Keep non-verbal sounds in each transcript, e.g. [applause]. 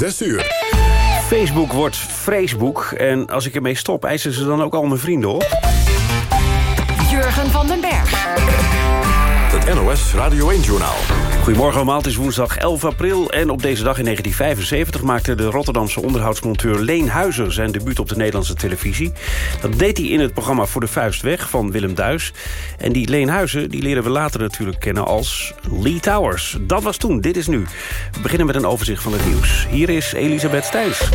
6 uur. Facebook wordt Facebook. En als ik ermee stop, eisen ze dan ook al mijn vrienden op? Jurgen van den Berg. Het NOS Radio 1-journaal. Goedemorgen allemaal, het is woensdag 11 april. En op deze dag in 1975 maakte de Rotterdamse onderhoudsmonteur Leen Huizer... zijn debuut op de Nederlandse televisie. Dat deed hij in het programma Voor de Vuist Weg van Willem Duis. En die Leen Huizer die leren we later natuurlijk kennen als Lee Towers. Dat was toen, dit is nu. We beginnen met een overzicht van het nieuws. Hier is Elisabeth Stijns.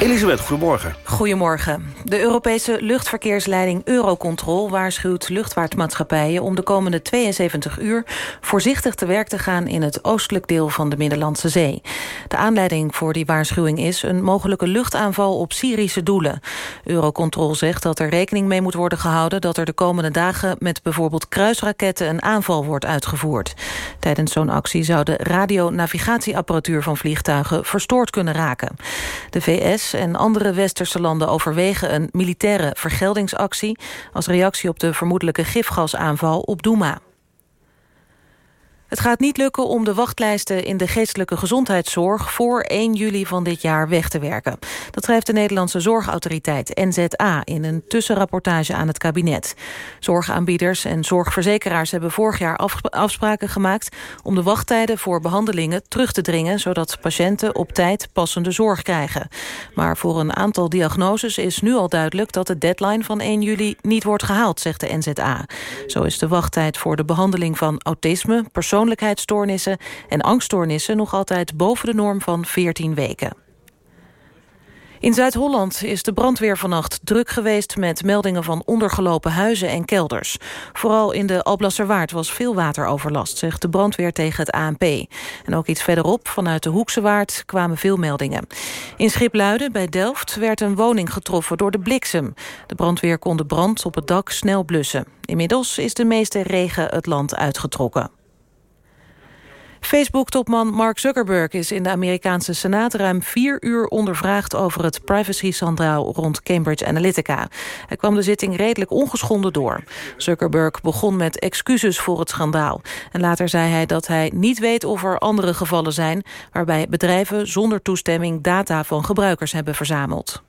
Elisabeth, goedemorgen. Goedemorgen. De Europese luchtverkeersleiding Eurocontrol waarschuwt luchtvaartmaatschappijen om de komende 72 uur voorzichtig te werk te gaan in het oostelijk deel van de Middellandse Zee. De aanleiding voor die waarschuwing is een mogelijke luchtaanval op Syrische doelen. Eurocontrol zegt dat er rekening mee moet worden gehouden dat er de komende dagen met bijvoorbeeld kruisraketten een aanval wordt uitgevoerd. Tijdens zo'n actie zou de radionavigatieapparatuur van vliegtuigen verstoord kunnen raken. De VS en andere westerse landen overwegen een militaire vergeldingsactie... als reactie op de vermoedelijke gifgasaanval op Douma. Het gaat niet lukken om de wachtlijsten in de geestelijke gezondheidszorg... voor 1 juli van dit jaar weg te werken. Dat schrijft de Nederlandse Zorgautoriteit NZA... in een tussenrapportage aan het kabinet. Zorgaanbieders en zorgverzekeraars hebben vorig jaar afspraken gemaakt... om de wachttijden voor behandelingen terug te dringen... zodat patiënten op tijd passende zorg krijgen. Maar voor een aantal diagnoses is nu al duidelijk... dat de deadline van 1 juli niet wordt gehaald, zegt de NZA. Zo is de wachttijd voor de behandeling van autisme... persoon persoonlijkheidsstoornissen en angststoornissen nog altijd boven de norm van 14 weken. In Zuid-Holland is de brandweer vannacht druk geweest... met meldingen van ondergelopen huizen en kelders. Vooral in de Alblasserwaard was veel wateroverlast... zegt de brandweer tegen het ANP. En ook iets verderop, vanuit de Hoekse Waard, kwamen veel meldingen. In Schipluiden, bij Delft, werd een woning getroffen door de bliksem. De brandweer kon de brand op het dak snel blussen. Inmiddels is de meeste regen het land uitgetrokken. Facebook-topman Mark Zuckerberg is in de Amerikaanse Senaat ruim vier uur ondervraagd over het privacy-schandaal rond Cambridge Analytica. Hij kwam de zitting redelijk ongeschonden door. Zuckerberg begon met excuses voor het schandaal. En later zei hij dat hij niet weet of er andere gevallen zijn waarbij bedrijven zonder toestemming data van gebruikers hebben verzameld.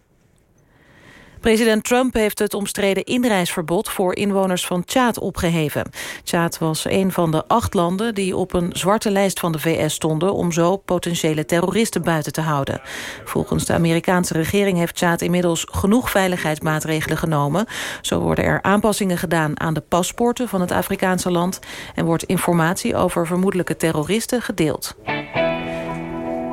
President Trump heeft het omstreden inreisverbod voor inwoners van Tjaad opgeheven. Tjaad was een van de acht landen die op een zwarte lijst van de VS stonden... om zo potentiële terroristen buiten te houden. Volgens de Amerikaanse regering heeft Tjaad inmiddels genoeg veiligheidsmaatregelen genomen. Zo worden er aanpassingen gedaan aan de paspoorten van het Afrikaanse land... en wordt informatie over vermoedelijke terroristen gedeeld.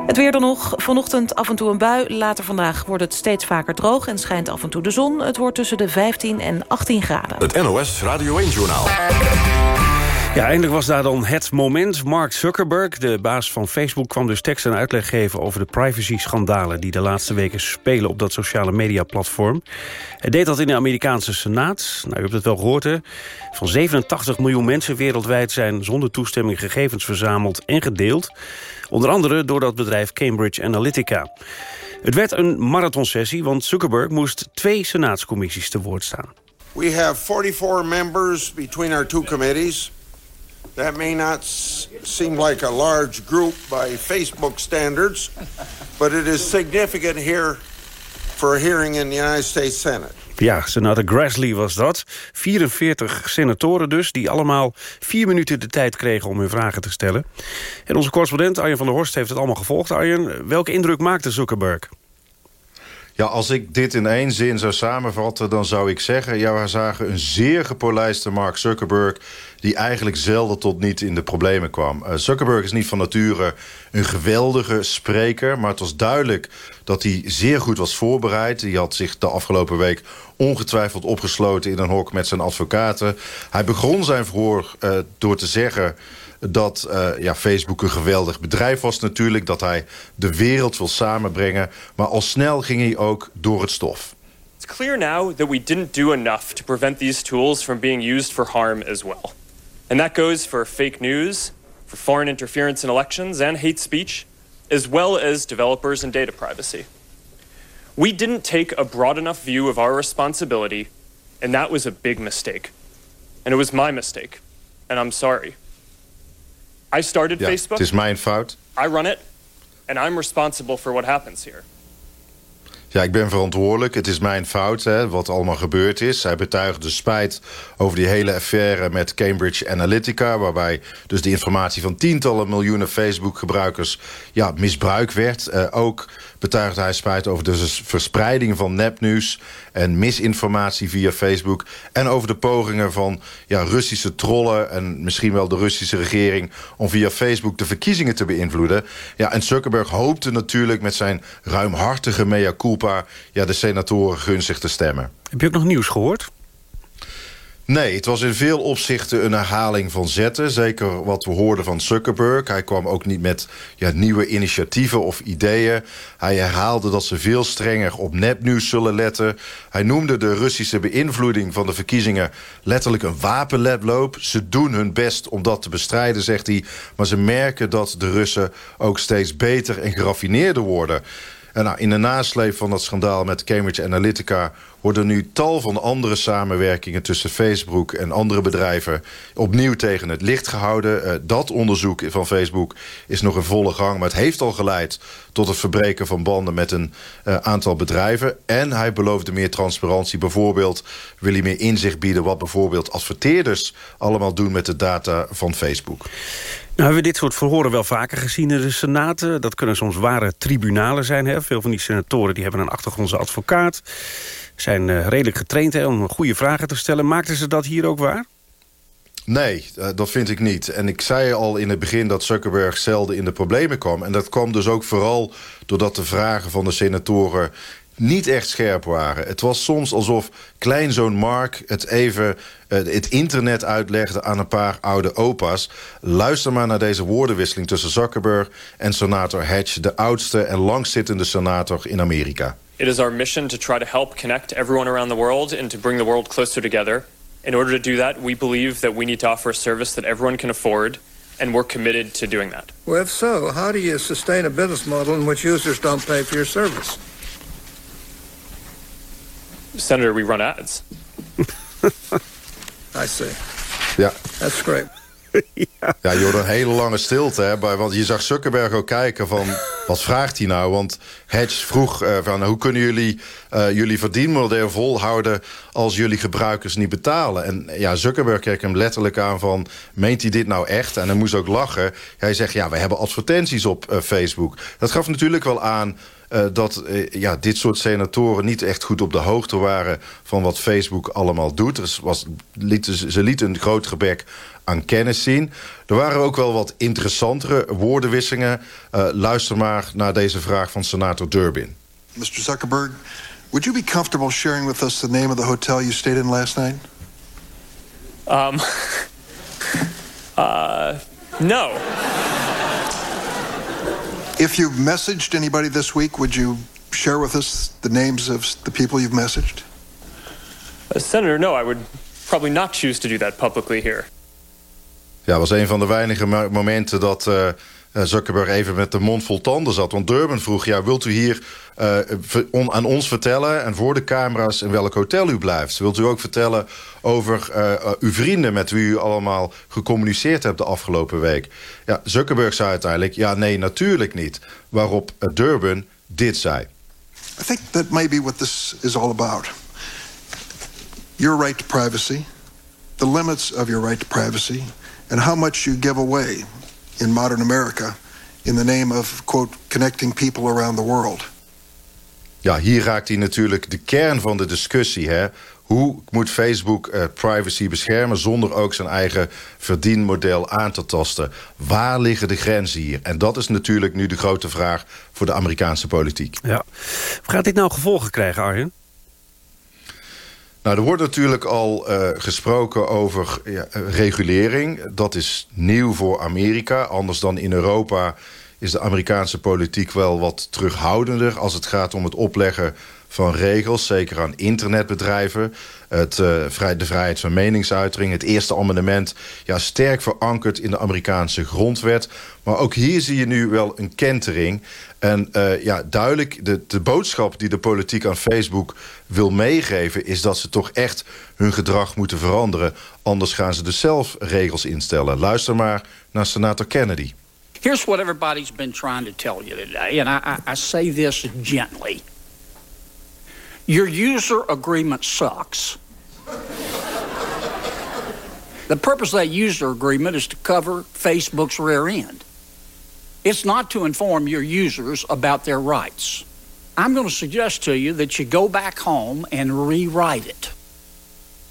Het weer dan nog. Vanochtend af en toe een bui. Later vandaag wordt het steeds vaker droog en schijnt af en toe de zon. Het wordt tussen de 15 en 18 graden. Het NOS Radio 1-journaal. Ja, eindelijk was daar dan het moment. Mark Zuckerberg, de baas van Facebook... kwam dus tekst en uitleg geven over de privacy-schandalen... die de laatste weken spelen op dat sociale media-platform. Hij deed dat in de Amerikaanse Senaat. Nou, u hebt het wel gehoord, hè? Van 87 miljoen mensen wereldwijd zijn zonder toestemming gegevens verzameld en gedeeld. Onder andere door dat bedrijf Cambridge Analytica. Het werd een marathonsessie, want Zuckerberg moest twee senaatscommissies te woord staan. We have 44 members between our two committees. That may not seem like a large group by Facebook standards, but it is significant here for a hearing in the United States Senate. Ja, senator Grassley was dat. 44 senatoren dus, die allemaal vier minuten de tijd kregen om hun vragen te stellen. En onze correspondent Arjen van der Horst heeft het allemaal gevolgd. Arjen, welke indruk maakte Zuckerberg? Ja, als ik dit in één zin zou samenvatten, dan zou ik zeggen... ja, we zagen een zeer gepolijste Mark Zuckerberg... die eigenlijk zelden tot niet in de problemen kwam. Uh, Zuckerberg is niet van nature een geweldige spreker... maar het was duidelijk dat hij zeer goed was voorbereid. Hij had zich de afgelopen week ongetwijfeld opgesloten in een hok met zijn advocaten. Hij begon zijn verhoor uh, door te zeggen dat uh, ja, Facebook een geweldig bedrijf was natuurlijk. Dat hij de wereld wil samenbrengen. Maar al snel ging hij ook door het stof. It's clear now that we didn't do enough to prevent these tools from being used for harm as well. And that goes for fake news, for foreign interference in elections and hate speech, as well as developers and data privacy. We didn't take a broad enough view of our responsibility, and that was a big mistake. And it was my mistake, and I'm sorry. I started ja, Facebook. Het is mijn fout. I run it. and I'm responsible for what happens here. Ja, ik ben verantwoordelijk. Het is mijn fout, hè, wat allemaal gebeurd is. Hij betuigde spijt over die hele affaire met Cambridge Analytica... waarbij dus de informatie van tientallen miljoenen Facebook-gebruikers... ja, misbruikt werd. Uh, ook betuigde hij spijt over de verspreiding van nepnieuws... en misinformatie via Facebook. En over de pogingen van ja, Russische trollen... en misschien wel de Russische regering... om via Facebook de verkiezingen te beïnvloeden. Ja, en Zuckerberg hoopte natuurlijk met zijn ruimhartige mea culpa... Ja, de senatoren gunstig te stemmen. Heb je ook nog nieuws gehoord? Nee, het was in veel opzichten een herhaling van zetten. Zeker wat we hoorden van Zuckerberg. Hij kwam ook niet met ja, nieuwe initiatieven of ideeën. Hij herhaalde dat ze veel strenger op nepnieuws zullen letten. Hij noemde de Russische beïnvloeding van de verkiezingen... letterlijk een wapenletloop. Ze doen hun best om dat te bestrijden, zegt hij. Maar ze merken dat de Russen ook steeds beter en geraffineerder worden... Nou, in de nasleep van dat schandaal met Cambridge Analytica... worden nu tal van andere samenwerkingen tussen Facebook en andere bedrijven... opnieuw tegen het licht gehouden. Uh, dat onderzoek van Facebook is nog in volle gang... maar het heeft al geleid tot het verbreken van banden met een uh, aantal bedrijven. En hij beloofde meer transparantie. Bijvoorbeeld wil hij meer inzicht bieden... wat bijvoorbeeld adverteerders allemaal doen met de data van Facebook. Nou hebben we dit soort verhoren wel vaker gezien in de Senaten. Dat kunnen soms ware tribunalen zijn. Hè? Veel van die senatoren die hebben een achtergrondse advocaat. Zijn uh, redelijk getraind hè, om goede vragen te stellen. Maakten ze dat hier ook waar? Nee, uh, dat vind ik niet. En ik zei al in het begin dat Zuckerberg zelden in de problemen kwam. En dat kwam dus ook vooral doordat de vragen van de senatoren niet echt scherp waren. Het was soms alsof kleinzoon Mark het even uh, het internet uitlegde aan een paar oude opa's. Luister maar naar deze woordenwisseling tussen Zuckerberg en senator Hedge... de oudste en langzittende senator in Amerika. It is our mission to try to help connect everyone around the world... and to bring the world closer together. In order to do that, we believe that we need to offer a service that everyone can afford... and we're committed to doing that. Well, if so, how do you sustain a business model in which users don't pay for your service? Senator, we run ads. [laughs] I see. Ja. That's great. [laughs] ja. ja, je hoorde een hele lange stilte. Hè, bij, want je zag Zuckerberg ook kijken van... [laughs] wat vraagt hij nou? Want Hedge vroeg uh, van... hoe kunnen jullie uh, jullie verdienmodel volhouden... als jullie gebruikers niet betalen? En ja, Zuckerberg keek hem letterlijk aan van... meent hij dit nou echt? En hij moest ook lachen. Hij zegt, ja, we hebben advertenties op uh, Facebook. Dat gaf natuurlijk wel aan uh, dat uh, ja, dit soort senatoren niet echt goed op de hoogte waren... van wat Facebook allemaal doet. Er was, liet, ze lieten een groot gebek aan kennis zien. Er waren ook wel wat interessantere woordenwisselingen. Uh, luister maar naar deze vraag van senator Durbin. Mr. Zuckerberg, would you be comfortable sharing with us the name of the hotel you stayed in last night? Um, [laughs] uh, no. If you've messaged anybody this week, would you share with us the names of the people you've messaged? Uh, Senator, no, I would probably not choose to do that publicly here. Ja, was een van de weinige momenten dat uh, Zuckerberg even met de mond vol tanden zat. Want Durban vroeg, ja, wilt u hier on, aan ons vertellen... en voor de camera's in welk hotel u blijft? Wilt u ook vertellen over uh, uw vrienden... met wie u allemaal gecommuniceerd hebt de afgelopen week? Ja, Zuckerberg zei uiteindelijk, ja, nee, natuurlijk niet. Waarop Durban dit zei. I think that may be what this is all about. Your right to privacy, the limits of your right to privacy... and how much you give away in modern America... in the name of, quote, connecting people around the world. Ja, hier raakt hij natuurlijk de kern van de discussie. Hè? Hoe moet Facebook uh, privacy beschermen... zonder ook zijn eigen verdienmodel aan te tasten? Waar liggen de grenzen hier? En dat is natuurlijk nu de grote vraag voor de Amerikaanse politiek. Ja. Gaat dit nou gevolgen krijgen, Arjen? Nou, er wordt natuurlijk al uh, gesproken over ja, regulering. Dat is nieuw voor Amerika. Anders dan in Europa is de Amerikaanse politiek wel wat terughoudender... als het gaat om het opleggen van regels, zeker aan internetbedrijven. Het, uh, vrij, de vrijheid van meningsuitering, het eerste amendement... Ja, sterk verankerd in de Amerikaanse grondwet. Maar ook hier zie je nu wel een kentering. En uh, ja, duidelijk, de, de boodschap die de politiek aan Facebook wil meegeven... is dat ze toch echt hun gedrag moeten veranderen. Anders gaan ze dus zelf regels instellen. Luister maar naar senator Kennedy. Here's what everybody's been trying to tell you today, and I, I, I say this gently. Your user agreement sucks. the purpose of that user agreement is to cover Facebook's rear end. It's not to inform your users about their rights. I'm going to suggest to you that you go back home and rewrite it.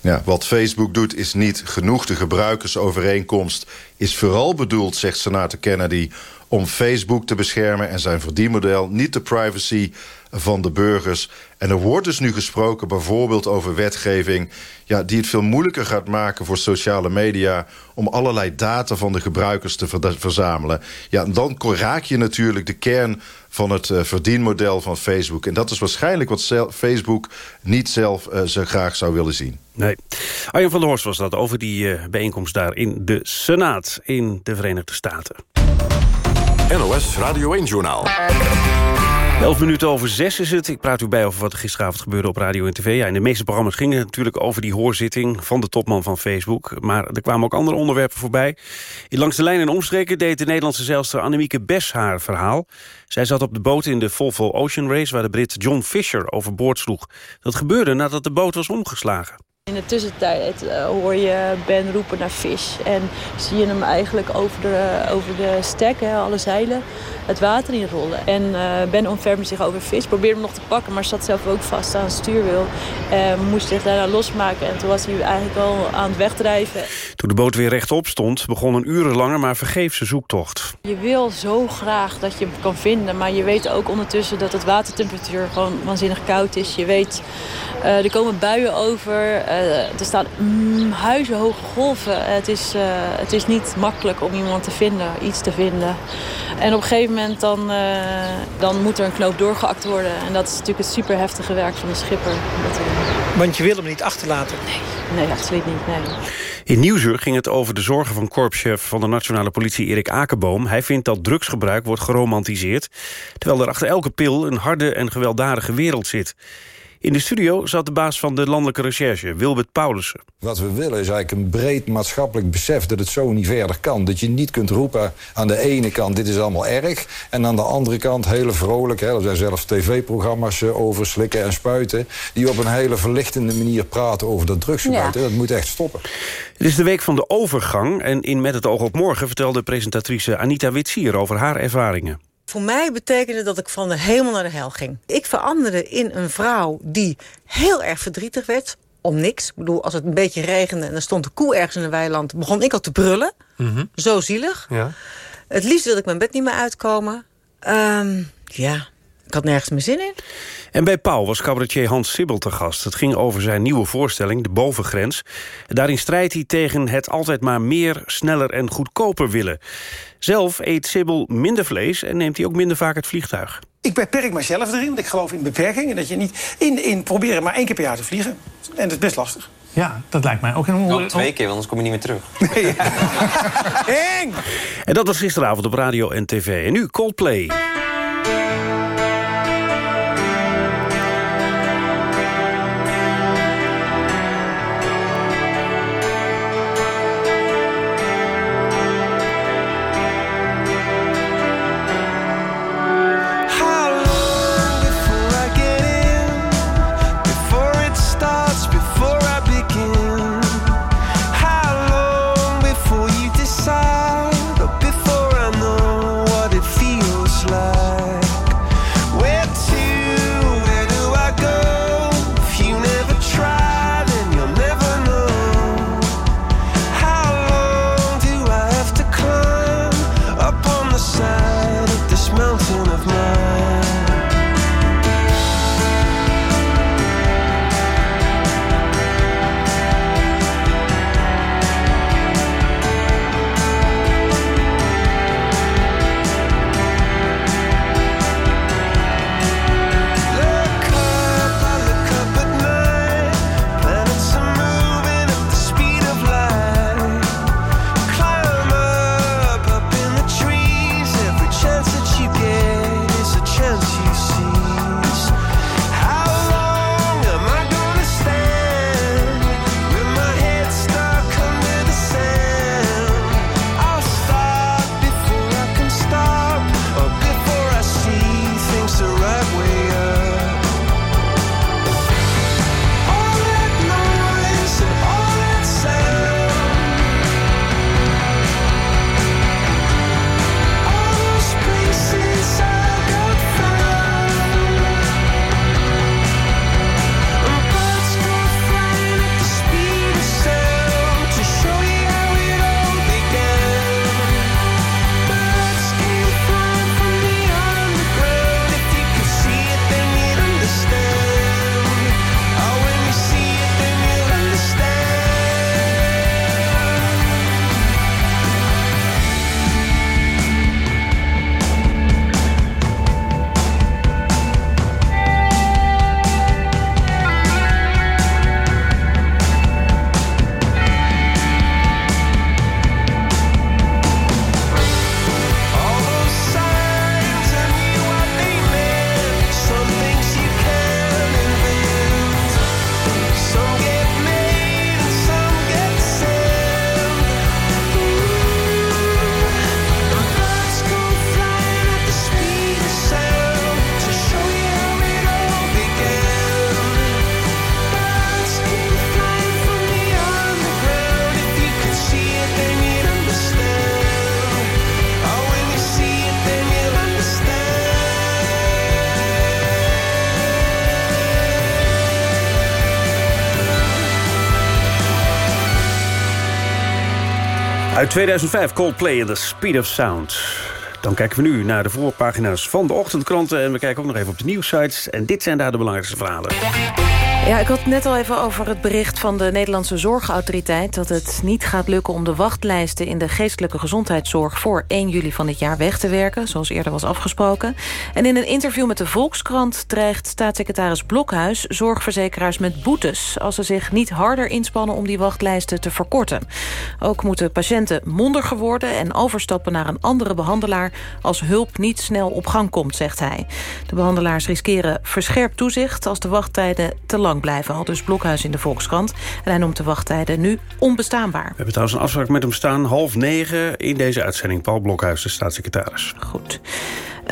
Ja, wat Facebook doet is niet genoeg. De gebruikersovereenkomst is vooral bedoeld, zegt senator Kennedy... om Facebook te beschermen en zijn verdienmodel... niet de privacy van de burgers. En er wordt dus nu gesproken bijvoorbeeld over wetgeving... Ja, die het veel moeilijker gaat maken voor sociale media... om allerlei data van de gebruikers te verzamelen. Ja, dan raak je natuurlijk de kern van het uh, verdienmodel van Facebook. En dat is waarschijnlijk wat Facebook niet zelf uh, zo graag zou willen zien. Nee. Arjen van der Horst was dat over die uh, bijeenkomst daar in de Senaat in de Verenigde Staten. NOS Radio 1-journaal. 11 minuten over zes is het. Ik praat u bij over wat er gisteravond gebeurde op radio en tv. Ja, de meeste programma's gingen natuurlijk over die hoorzitting... van de topman van Facebook. Maar er kwamen ook andere onderwerpen voorbij. In Langs de Lijn en Omstreken deed de Nederlandse zeilster Annemieke Bes haar verhaal. Zij zat op de boot in de Volvo Ocean Race... waar de Brit John Fisher overboord sloeg. Dat gebeurde nadat de boot was omgeslagen. In de tussentijd uh, hoor je Ben roepen naar vis. En zie je hem eigenlijk over de, over de stek, hè, alle zeilen, het water in rollen. En uh, Ben ontfermde zich over vis. Probeerde hem nog te pakken, maar zat zelf ook vast aan het stuurwiel. En moest zich daarna losmaken. En toen was hij eigenlijk al aan het wegdrijven. Toen de boot weer rechtop stond, begon een urenlange maar vergeefse zoektocht. Je wil zo graag dat je hem kan vinden. Maar je weet ook ondertussen dat het watertemperatuur gewoon waanzinnig koud is. Je weet, uh, er komen buien over... Uh, er staan mm, huizenhoge golven. Het is, uh, het is niet makkelijk om iemand te vinden, iets te vinden. En op een gegeven moment dan, uh, dan moet er een knoop doorgeakt worden. En dat is natuurlijk het super heftige werk van de schipper. Want je wil hem niet achterlaten? Nee, nee absoluut niet. Nee. In Nieuwsuur ging het over de zorgen van korpschef van de nationale politie Erik Akerboom. Hij vindt dat drugsgebruik wordt geromantiseerd... terwijl er achter elke pil een harde en gewelddadige wereld zit. In de studio zat de baas van de landelijke recherche, Wilbert Paulussen. Wat we willen is eigenlijk een breed maatschappelijk besef dat het zo niet verder kan. Dat je niet kunt roepen aan de ene kant dit is allemaal erg... en aan de andere kant hele vrolijk, hè, er zijn zelfs tv-programma's eh, over slikken en spuiten... die op een hele verlichtende manier praten over dat drugsgebruik. Ja. Dat moet echt stoppen. Het is de week van de overgang en in Met het oog op morgen... vertelde presentatrice Anita Witsier over haar ervaringen. Voor mij betekende dat ik van de hemel naar de hel ging. Ik veranderde in een vrouw die heel erg verdrietig werd. Om niks. Ik bedoel, als het een beetje regende en er stond een koe ergens in een weiland... begon ik al te brullen. Mm Zo zielig. Ja. Het liefst wilde ik mijn bed niet meer uitkomen. Um, ja, ik had nergens meer zin in. En bij Pauw was cabaretier Hans Sibbel te gast. Het ging over zijn nieuwe voorstelling, De Bovengrens. Daarin strijdt hij tegen het altijd maar meer, sneller en goedkoper willen. Zelf eet Sibbel minder vlees en neemt hij ook minder vaak het vliegtuig. Ik beperk mezelf erin, want ik geloof in beperkingen. Dat je niet in, in proberen maar één keer per jaar te vliegen. En dat is best lastig. Ja, dat lijkt mij ook. En hoe, twee keer, want anders kom je niet meer terug. [laughs] [laughs] En dat was gisteravond op radio en tv. En nu Coldplay. Uit 2005 Coldplay in The Speed of Sound. Dan kijken we nu naar de voorpagina's van de ochtendkranten... en we kijken ook nog even op de nieuwsites. En dit zijn daar de belangrijkste verhalen. Ja, ik had het net al even over het bericht van de Nederlandse Zorgautoriteit... dat het niet gaat lukken om de wachtlijsten in de geestelijke gezondheidszorg... voor 1 juli van dit jaar weg te werken, zoals eerder was afgesproken. En in een interview met de Volkskrant dreigt staatssecretaris Blokhuis... zorgverzekeraars met boetes als ze zich niet harder inspannen... om die wachtlijsten te verkorten. Ook moeten patiënten mondiger worden... en overstappen naar een andere behandelaar... als hulp niet snel op gang komt, zegt hij. De behandelaars riskeren verscherpt toezicht... als de wachttijden te lang blijven, al dus Blokhuis in de Volkskrant. En hij noemt de wachttijden nu onbestaanbaar. We hebben trouwens een afspraak met hem staan, half negen... in deze uitzending, Paul Blokhuis, de staatssecretaris. Goed.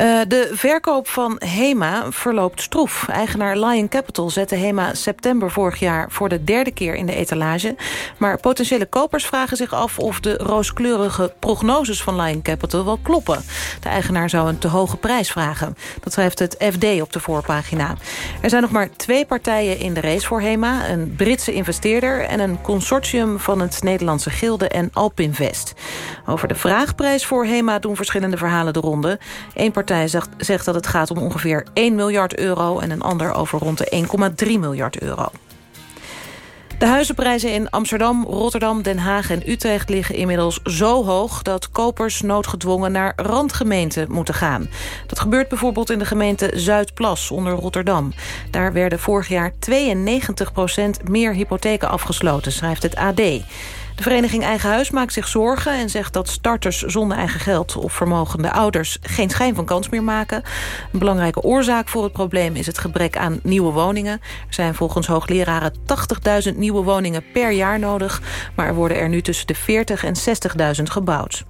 Uh, de verkoop van HEMA verloopt stroef. Eigenaar Lion Capital zette HEMA september vorig jaar... voor de derde keer in de etalage. Maar potentiële kopers vragen zich af... of de rooskleurige prognoses van Lion Capital wel kloppen. De eigenaar zou een te hoge prijs vragen. Dat schrijft het FD op de voorpagina. Er zijn nog maar twee partijen in de race voor HEMA. Een Britse investeerder en een consortium... van het Nederlandse Gilde en Alpinvest. Over de vraagprijs voor HEMA doen verschillende verhalen de ronde. Eén zegt, zegt dat het gaat om ongeveer 1 miljard euro... en een ander over rond de 1,3 miljard euro. De huizenprijzen in Amsterdam, Rotterdam, Den Haag en Utrecht liggen inmiddels zo hoog dat kopers noodgedwongen naar randgemeenten moeten gaan. Dat gebeurt bijvoorbeeld in de gemeente Zuidplas onder Rotterdam. Daar werden vorig jaar 92% meer hypotheken afgesloten, schrijft het AD. De vereniging Eigen Huis maakt zich zorgen en zegt dat starters zonder eigen geld of vermogende ouders geen schijn van kans meer maken. Een belangrijke oorzaak voor het probleem is het gebrek aan nieuwe woningen. Er zijn volgens hoogleraren 80.000 nieuwe woningen per jaar nodig, maar er worden er nu tussen de 40 en 60.000 gebouwd.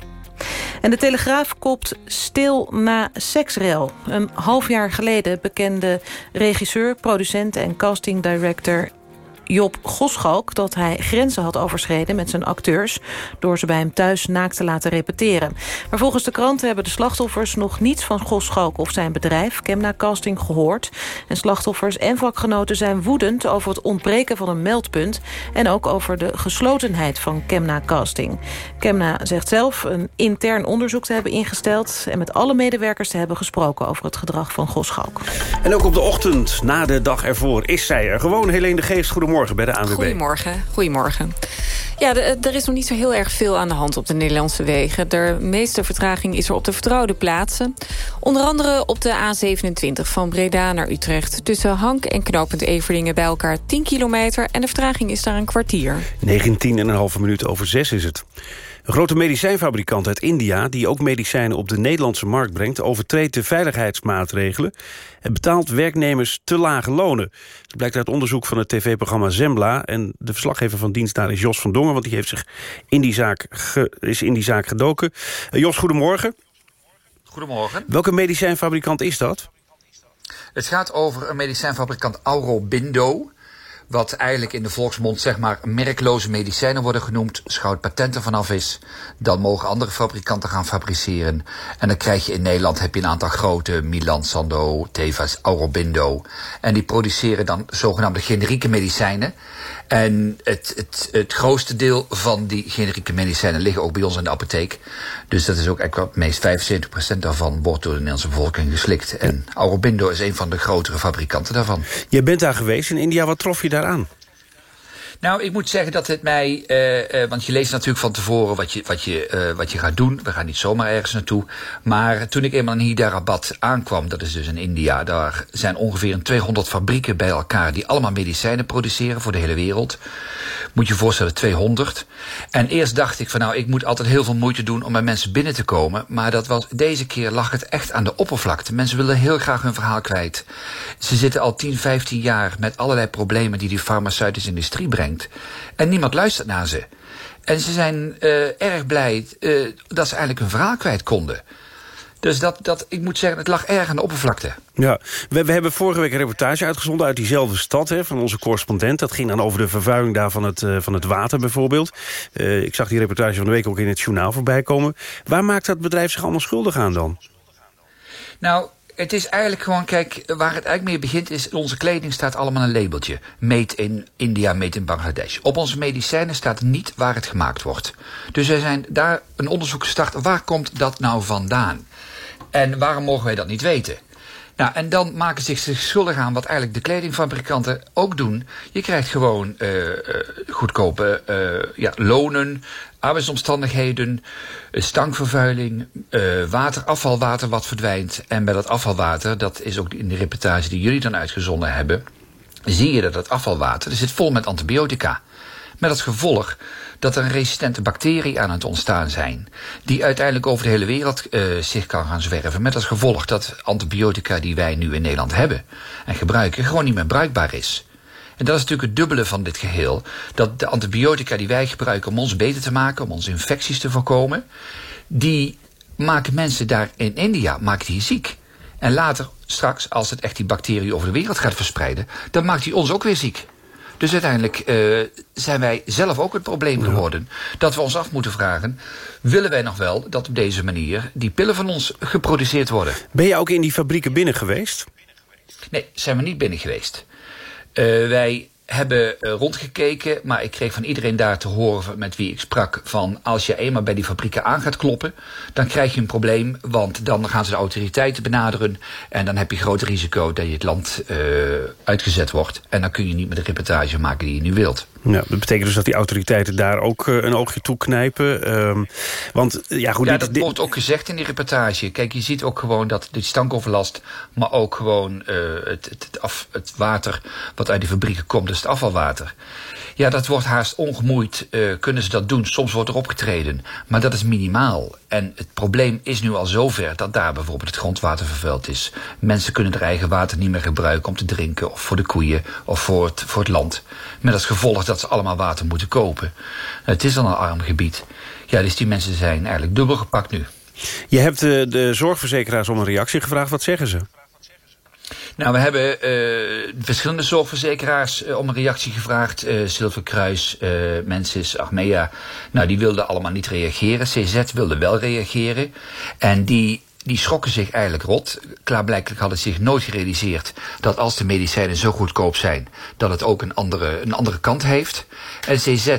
En de Telegraaf kopt stil na seksrel. Een half jaar geleden bekende regisseur, producent en casting director Job Goschalk dat hij grenzen had overschreden met zijn acteurs... door ze bij hem thuis naakt te laten repeteren. Maar volgens de kranten hebben de slachtoffers nog niets van Goschalk of zijn bedrijf... Kemna Casting gehoord. En slachtoffers en vakgenoten zijn woedend over het ontbreken van een meldpunt... en ook over de geslotenheid van Kemna Casting. Kemna zegt zelf een intern onderzoek te hebben ingesteld... en met alle medewerkers te hebben gesproken over het gedrag van Goschalk. En ook op de ochtend na de dag ervoor is zij er. Gewoon Helene de Geest, goedemorgen bij de ANWB. Goedemorgen. Goedemorgen. Ja, er is nog niet zo heel erg veel aan de hand op de Nederlandse wegen. De meeste vertraging is er op de vertrouwde plaatsen. Onder andere op de A27 van Breda naar Utrecht. Tussen Hank en knooppunt Everdingen bij elkaar 10 kilometer... en de vertraging is daar een kwartier. 19,5 minuten over 6 is het. Een grote medicijnfabrikant uit India... die ook medicijnen op de Nederlandse markt brengt... overtreedt de veiligheidsmaatregelen... en betaalt werknemers te lage lonen. Dat blijkt uit onderzoek van het tv-programma Zembla... en de verslaggever van dienst daar is Jos van Dongen... want die heeft zich in die zaak is in die zaak gedoken. Uh, Jos, goedemorgen. Goedemorgen. Welke medicijnfabrikant is dat? Het gaat over een medicijnfabrikant Aurobindo wat eigenlijk in de volksmond zeg maar merkloze medicijnen worden genoemd, schouwt patenten vanaf is, dan mogen andere fabrikanten gaan fabriceren. En dan krijg je in Nederland heb je een aantal grote, Milan, Sando, Tevas, Aurobindo. En die produceren dan zogenaamde generieke medicijnen. En het, het, het grootste deel van die generieke medicijnen liggen ook bij ons in de apotheek. Dus dat is ook eigenlijk wat meest 75% daarvan wordt door de Nederlandse bevolking geslikt. En Aurobindo is een van de grotere fabrikanten daarvan. Je bent daar geweest in India, wat trof je daar aan? Nou, ik moet zeggen dat het mij... Uh, uh, want je leest natuurlijk van tevoren wat je, wat, je, uh, wat je gaat doen. We gaan niet zomaar ergens naartoe. Maar toen ik eenmaal in Hyderabad aankwam, dat is dus in India... daar zijn ongeveer 200 fabrieken bij elkaar... die allemaal medicijnen produceren voor de hele wereld. Moet je je voorstellen, 200. En eerst dacht ik van nou, ik moet altijd heel veel moeite doen... om bij mensen binnen te komen. Maar dat was, deze keer lag het echt aan de oppervlakte. Mensen willen heel graag hun verhaal kwijt. Ze zitten al 10, 15 jaar met allerlei problemen... die die farmaceutische industrie brengt. En niemand luistert naar ze. En ze zijn uh, erg blij uh, dat ze eigenlijk hun verhaal kwijt konden. Dus dat, dat, ik moet zeggen, het lag erg aan de oppervlakte. Ja, we, we hebben vorige week een reportage uitgezonden uit diezelfde stad... Hè, van onze correspondent. Dat ging dan over de vervuiling daar van het, uh, van het water bijvoorbeeld. Uh, ik zag die reportage van de week ook in het journaal voorbij komen. Waar maakt dat bedrijf zich allemaal schuldig aan dan? Nou, het is eigenlijk gewoon, kijk, waar het eigenlijk mee begint is... onze kleding staat allemaal een labeltje. Made in India, made in Bangladesh. Op onze medicijnen staat niet waar het gemaakt wordt. Dus wij zijn daar een onderzoek gestart. Waar komt dat nou vandaan? En waarom mogen wij dat niet weten? Nou, en dan maken ze zich schuldig aan wat eigenlijk de kledingfabrikanten ook doen. Je krijgt gewoon uh, uh, goedkope uh, ja, lonen, arbeidsomstandigheden, stankvervuiling, water, afvalwater wat verdwijnt. En bij dat afvalwater, dat is ook in de reportage die jullie dan uitgezonden hebben... zie je dat het afvalwater, er zit vol met antibiotica. Met als gevolg dat er resistente bacteriën aan het ontstaan zijn. Die uiteindelijk over de hele wereld uh, zich kan gaan zwerven. Met als gevolg dat antibiotica die wij nu in Nederland hebben en gebruiken gewoon niet meer bruikbaar is. En dat is natuurlijk het dubbele van dit geheel. Dat de antibiotica die wij gebruiken om ons beter te maken, om onze infecties te voorkomen, die maken mensen daar in India maken die ziek. En later, straks, als het echt die bacterie over de wereld gaat verspreiden, dan maakt die ons ook weer ziek. Dus uiteindelijk uh, zijn wij zelf ook het probleem geworden. Dat we ons af moeten vragen... willen wij nog wel dat op deze manier die pillen van ons geproduceerd worden? Ben je ook in die fabrieken binnen geweest? Nee, zijn we niet binnen geweest. Uh, wij hebben uh, rondgekeken, maar ik kreeg van iedereen daar te horen met wie ik sprak van als je eenmaal bij die fabrieken aan gaat kloppen, dan krijg je een probleem, want dan gaan ze de autoriteiten benaderen en dan heb je groot risico dat je het land uh, uitgezet wordt en dan kun je niet meer de reportage maken die je nu wilt. Ja, dat betekent dus dat die autoriteiten daar ook uh, een oogje toe knijpen. Um, want, ja, goed, ja, dit, dat dit... wordt ook gezegd in die reportage. Kijk, je ziet ook gewoon dat die stankoverlast... maar ook gewoon uh, het, het, af, het water wat uit die fabrieken komt... dus het afvalwater. Ja, dat wordt haast ongemoeid. Uh, kunnen ze dat doen? Soms wordt er opgetreden. Maar dat is minimaal. En het probleem is nu al zover dat daar bijvoorbeeld het grondwater vervuild is. Mensen kunnen er eigen water niet meer gebruiken om te drinken... of voor de koeien of voor het, voor het land. Met als gevolg dat ze allemaal water moeten kopen. Het is dan een arm gebied. Ja, dus die mensen zijn eigenlijk dubbel gepakt nu. Je hebt uh, de zorgverzekeraars om een reactie gevraagd. Wat zeggen ze? Nou, we hebben uh, verschillende zorgverzekeraars uh, om een reactie gevraagd. Zilverkruis, Mensis, Achmea. Nou, die wilden allemaal niet reageren. CZ wilde wel reageren. En die die schrokken zich eigenlijk rot. Klaarblijkelijk hadden ze zich nooit gerealiseerd dat als de medicijnen zo goedkoop zijn, dat het ook een andere, een andere kant heeft. En CZ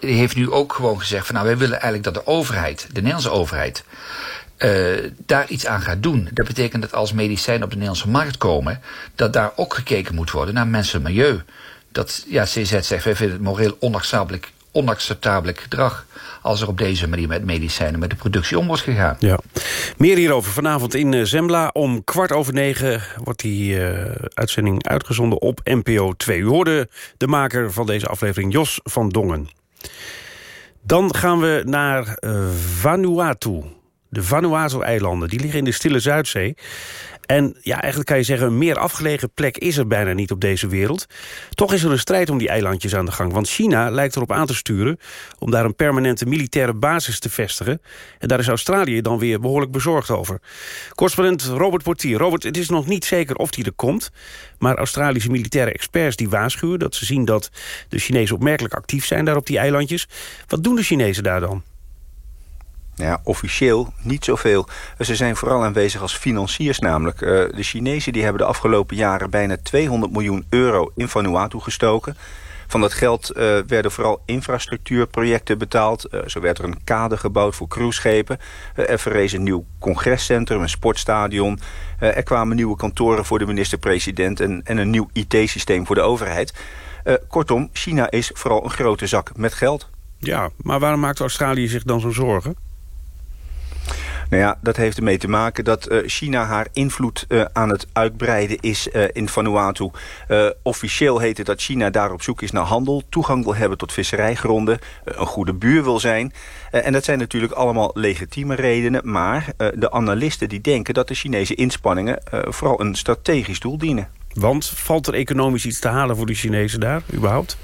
heeft nu ook gewoon gezegd van nou wij willen eigenlijk dat de overheid, de Nederlandse overheid, uh, daar iets aan gaat doen. Dat betekent dat als medicijnen op de Nederlandse markt komen, dat daar ook gekeken moet worden naar mensen en milieu. Dat, ja, CZ zegt, wij vinden het moreel onacceptabel, gedrag als er op deze manier met medicijnen, met de productie om wordt gegaan. Ja. Meer hierover vanavond in Zembla. Om kwart over negen wordt die uh, uitzending uitgezonden op NPO 2. U hoorde de maker van deze aflevering, Jos van Dongen. Dan gaan we naar Vanuatu. De Vanuatu-eilanden, die liggen in de Stille Zuidzee. En ja, eigenlijk kan je zeggen, een meer afgelegen plek is er bijna niet op deze wereld. Toch is er een strijd om die eilandjes aan de gang. Want China lijkt erop aan te sturen om daar een permanente militaire basis te vestigen. En daar is Australië dan weer behoorlijk bezorgd over. Correspondent Robert Portier. Robert, het is nog niet zeker of die er komt. Maar Australische militaire experts die waarschuwen dat ze zien dat de Chinezen opmerkelijk actief zijn daar op die eilandjes. Wat doen de Chinezen daar dan? Ja, officieel niet zoveel. Ze zijn vooral aanwezig als financiers namelijk. Uh, de Chinezen die hebben de afgelopen jaren bijna 200 miljoen euro in Vanuatu gestoken. Van dat geld uh, werden vooral infrastructuurprojecten betaald. Uh, zo werd er een kade gebouwd voor cruiseschepen. er verrees een nieuw congrescentrum, een sportstadion. er kwamen nieuwe kantoren voor de minister-president... En, en een nieuw IT-systeem voor de overheid. kortom, China is vooral een grote zak met geld. Ja, maar waarom maakt Australië zich dan zo zorgen? Nou ja, dat heeft ermee te maken dat uh, China haar invloed uh, aan het uitbreiden is uh, in Vanuatu. officieel heet het dat China daar op zoek is naar handel, toegang wil hebben tot visserijgronden, een goede buur wil zijn. en dat zijn natuurlijk allemaal legitieme redenen, maar de analisten die denken dat de Chinese inspanningen vooral een strategisch doel dienen. Want valt er economisch iets te halen voor de Chinezen daar, überhaupt?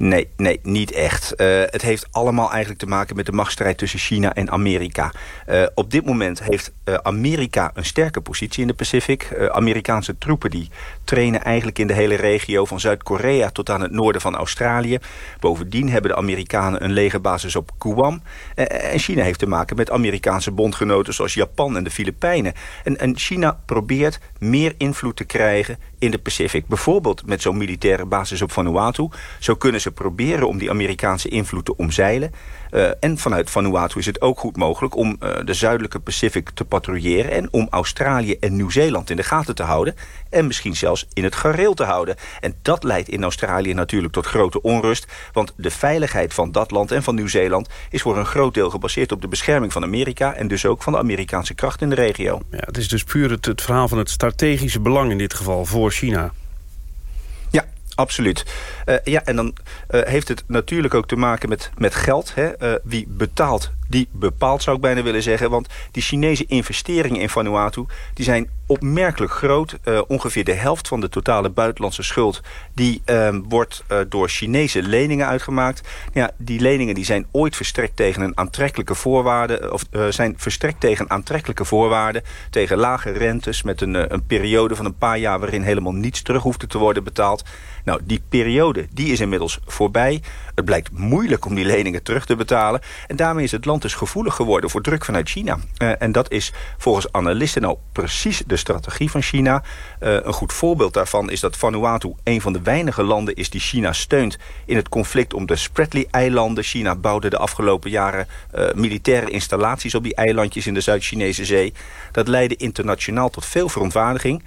Nee, nee, niet echt. Uh, het heeft allemaal eigenlijk te maken met de machtsstrijd tussen China en Amerika. Uh, op dit moment heeft uh, Amerika een sterke positie in de Pacific. Amerikaanse troepen die trainen eigenlijk in de hele regio... van Zuid-Korea tot aan het noorden van Australië. Bovendien hebben de Amerikanen een legerbasis op Guam. en China heeft te maken met Amerikaanse bondgenoten... zoals Japan en de Filipijnen. En, en China probeert meer invloed te krijgen in de Pacific. Bijvoorbeeld met zo'n militaire basis op Vanuatu. Zo kunnen ze proberen om die Amerikaanse invloed te omzeilen. Uh, en vanuit Vanuatu is het ook goed mogelijk om uh, de zuidelijke Pacific te patrouilleren... en om Australië en Nieuw-Zeeland in de gaten te houden... en misschien zelfs in het gareel te houden. En dat leidt in Australië natuurlijk tot grote onrust... want de veiligheid van dat land en van Nieuw-Zeeland... is voor een groot deel gebaseerd op de bescherming van Amerika... en dus ook van de Amerikaanse kracht in de regio. Ja, het is dus puur het verhaal van het strategische belang in dit geval voor China. Absoluut. Uh, ja, en dan uh, heeft het natuurlijk ook te maken met, met geld. Hè? Uh, wie betaalt, die bepaalt, zou ik bijna willen zeggen. Want die Chinese investeringen in Vanuatu... die zijn opmerkelijk groot. Uh, ongeveer de helft van de totale buitenlandse schuld... die uh, wordt uh, door Chinese leningen uitgemaakt. Ja, die leningen die zijn ooit verstrekt tegen een aantrekkelijke voorwaarde... of zijn verstrekt tegen aantrekkelijke voorwaarden... tegen lage rentes met een, een periode van een paar jaar... waarin helemaal niets terug hoefde te worden betaald. Nou, die periode die is inmiddels voorbij. Het blijkt moeilijk om die leningen terug te betalen. En daarmee is het land dus gevoelig geworden voor druk vanuit China. Uh, en dat is volgens analisten nou precies de strategie van China. Uh, een goed voorbeeld daarvan is dat Vanuatu een van de weinige landen is die China steunt in het conflict om de Spratly-eilanden. China bouwde de afgelopen jaren uh, militaire installaties op die eilandjes in de Zuid-Chinese zee. Dat leidde internationaal tot veel verontwaardiging.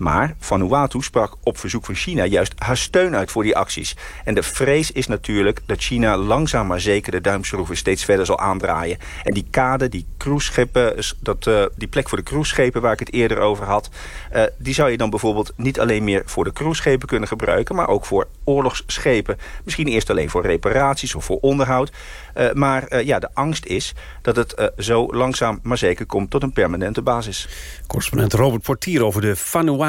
Maar Vanuatu sprak op verzoek van China juist haar steun uit voor die acties. En de vrees is natuurlijk dat China langzaam maar zeker de duimschroeven steeds verder zal aandraaien. En die kade, die cruiseschepen, dat, uh, die plek voor de cruiseschepen waar ik het eerder over had... Uh, die zou je dan bijvoorbeeld niet alleen meer voor de cruiseschepen kunnen gebruiken... maar ook voor oorlogsschepen. Misschien eerst alleen voor reparaties of voor onderhoud. Uh, maar ja, de angst is dat het zo langzaam maar zeker komt tot een permanente basis. Correspondent Robert Portier over de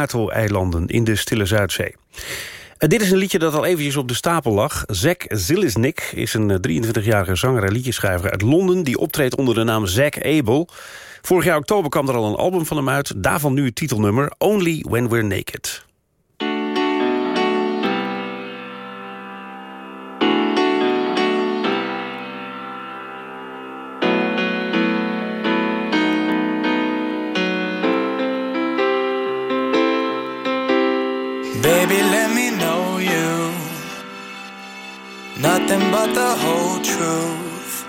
Vanuatu-eilanden in de Stille Zuidzee. Uh, dit is een liedje dat al eventjes op de stapel lag. Zack Zilisnik is een 23-jarige zanger en liedjeschrijver uit Londen... die optreedt onder de naam Zack Abel. Vorig jaar oktober kwam er al een album van hem uit. Daarvan nu het titelnummer Only When We're Naked. Nothing but the whole truth.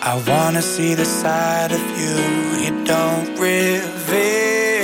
I wanna see the side of you you don't reveal.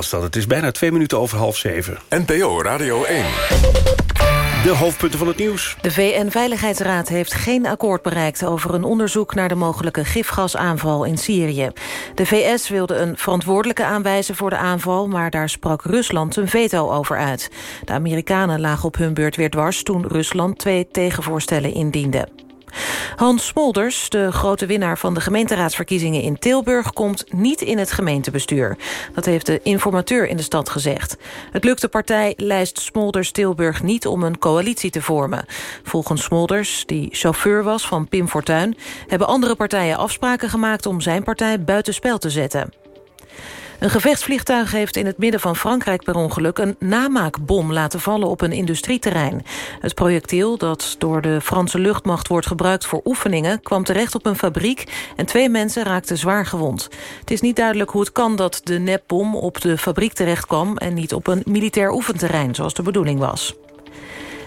Was dat. Het is bijna twee minuten over half zeven. NPO Radio 1. De hoofdpunten van het nieuws. De VN-veiligheidsraad heeft geen akkoord bereikt... over een onderzoek naar de mogelijke gifgasaanval in Syrië. De VS wilde een verantwoordelijke aanwijzen voor de aanval... maar daar sprak Rusland een veto over uit. De Amerikanen lagen op hun beurt weer dwars... toen Rusland twee tegenvoorstellen indiende. Hans Smolders, de grote winnaar van de gemeenteraadsverkiezingen in Tilburg... komt niet in het gemeentebestuur. Dat heeft de informateur in de stad gezegd. Het lukt de partij Lijst Smolders Tilburg niet om een coalitie te vormen. Volgens Smolders, die chauffeur was van Pim Fortuyn... hebben andere partijen afspraken gemaakt om zijn partij buitenspel te zetten. Een gevechtsvliegtuig heeft in het midden van Frankrijk per ongeluk... een namaakbom laten vallen op een industrieterrein. Het projectiel, dat door de Franse luchtmacht wordt gebruikt voor oefeningen... kwam terecht op een fabriek en twee mensen raakten zwaar gewond. Het is niet duidelijk hoe het kan dat de nepbom op de fabriek terecht kwam... en niet op een militair oefenterrein, zoals de bedoeling was.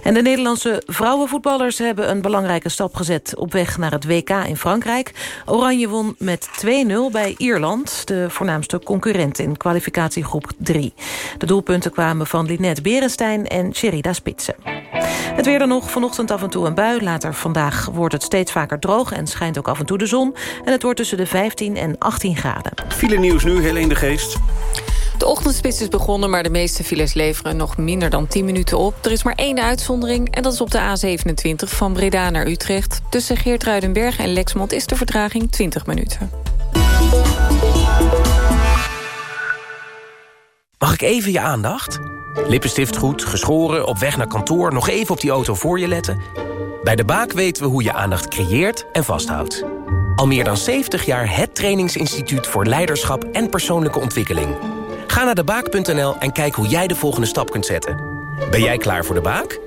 En de Nederlandse vrouwenvoetballers hebben een belangrijke stap gezet... op weg naar het WK in Frankrijk. Oranje won met 2-0 bij Ierland, de voornaamste concurrent in kwalificatiegroep 3. De doelpunten kwamen van Linette Berenstein en Sherida Spitsen. Het weer dan nog, vanochtend af en toe een bui. Later vandaag wordt het steeds vaker droog en schijnt ook af en toe de zon. En het wordt tussen de 15 en 18 graden. File nieuws nu, Helene de Geest. De ochtendspits is begonnen, maar de meeste files leveren nog minder dan 10 minuten op. Er is maar één uitzondering en dat is op de A27 van Breda naar Utrecht. Tussen Geertruidenberg en Lexmond is de vertraging 20 minuten. Mag ik even je aandacht? Lippenstift goed, geschoren, op weg naar kantoor... nog even op die auto voor je letten? Bij De Baak weten we hoe je aandacht creëert en vasthoudt. Al meer dan 70 jaar het trainingsinstituut voor leiderschap en persoonlijke ontwikkeling. Ga naar debaak.nl en kijk hoe jij de volgende stap kunt zetten. Ben jij klaar voor De Baak?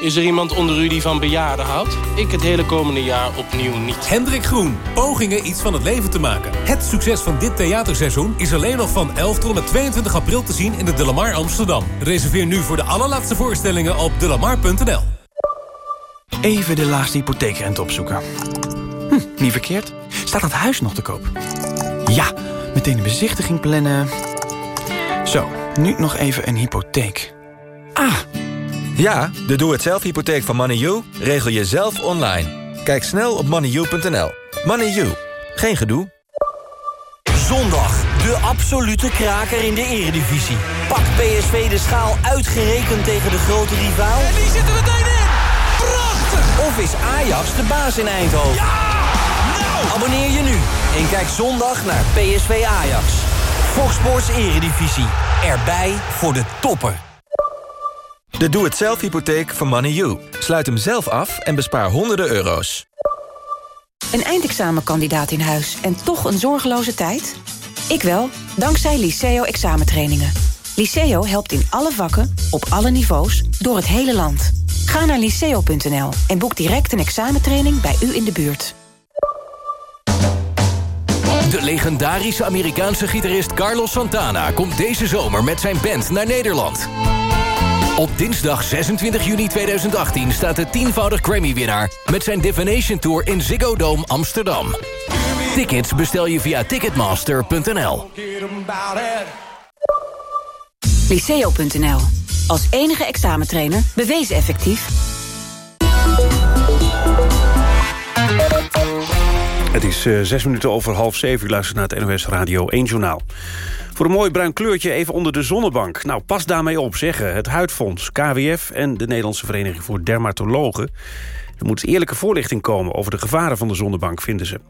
Is er iemand onder u die van bejaarden houdt? Ik het hele komende jaar opnieuw niet. Hendrik Groen, pogingen iets van het leven te maken. Het succes van dit theaterseizoen is alleen nog van 11 tot en met 22 april te zien in de Delamar Amsterdam. Reserveer nu voor de allerlaatste voorstellingen op delamar.nl. Even de laagste hypotheekrente opzoeken. Hm, niet verkeerd. Staat dat huis nog te koop? Ja, meteen een bezichtiging plannen. Zo, nu nog even een hypotheek. Ah, Ja, de doe-het-zelf-hypotheek van MoneyU regel je zelf online. Kijk snel op moneyu.nl. MoneyU, geen gedoe. Zondag, de absolute kraker in de eredivisie. Pak PSV de schaal uitgerekend tegen de grote rivaal? En die zitten meteen in! Prachtig! Of is Ajax de baas in Eindhoven? Ja! Nou! Abonneer je nu en kijk zondag naar PSV Ajax. Fox Sports Eredivisie. Erbij voor de toppen. De doe-het-zelf-hypotheek van MoneyU. Sluit hem zelf af en bespaar honderden euro's. Een eindexamenkandidaat in huis en toch een zorgeloze tijd? Ik wel, dankzij Liceo examentrainingen. Liceo helpt in alle vakken, op alle niveaus, door het hele land. Ga naar liceo.nl en boek direct een examentraining bij u in de buurt. De legendarische Amerikaanse gitarist Carlos Santana... komt deze zomer met zijn band naar Nederland. Op dinsdag 26 juni 2018 staat de tienvoudig Grammy-winnaar... met zijn Divination Tour in Ziggo Dome Amsterdam. Tickets bestel je via ticketmaster.nl. Liceo.nl. Als enige examentrainer bewezen effectief. Het is eh, zes minuten over half zeven. U luistert naar het NOS Radio 1 Journaal. Voor een mooi bruin kleurtje even onder de zonnebank. Nou, pas daarmee op, zeggen het Huidfonds, KWF... en de Nederlandse Vereniging voor Dermatologen. Er moet eerlijke voorlichting komen over de gevaren van de zonnebank, vinden ze.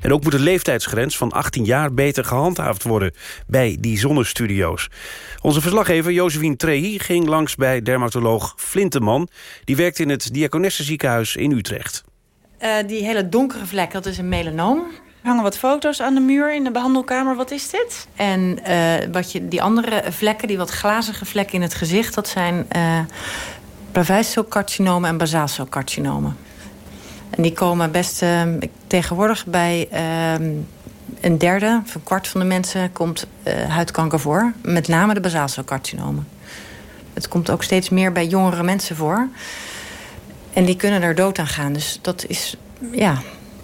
En ook moet de leeftijdsgrens van 18 jaar beter gehandhaafd worden... bij die zonnestudio's. Onze verslaggever Josephine Trehi ging langs bij dermatoloog Flinteman. Die werkt in het Diakonessenziekenhuis in Utrecht. Eh, die hele donkere vlek, dat is een melanoom. Er hangen wat foto's aan de muur in de behandelkamer. Wat is dit? En eh, wat je, die andere vlekken, die wat glazige vlekken in het gezicht... dat zijn uh, en basaalcelcarcinomen. En die komen best uh, tegenwoordig bij een derde... of een kwart van de mensen komt huidkanker voor. Met name de basaalcelcarcinomen. Het komt ook steeds meer bij jongere mensen voor... En die kunnen er dood aan gaan. Dus dat is, ja...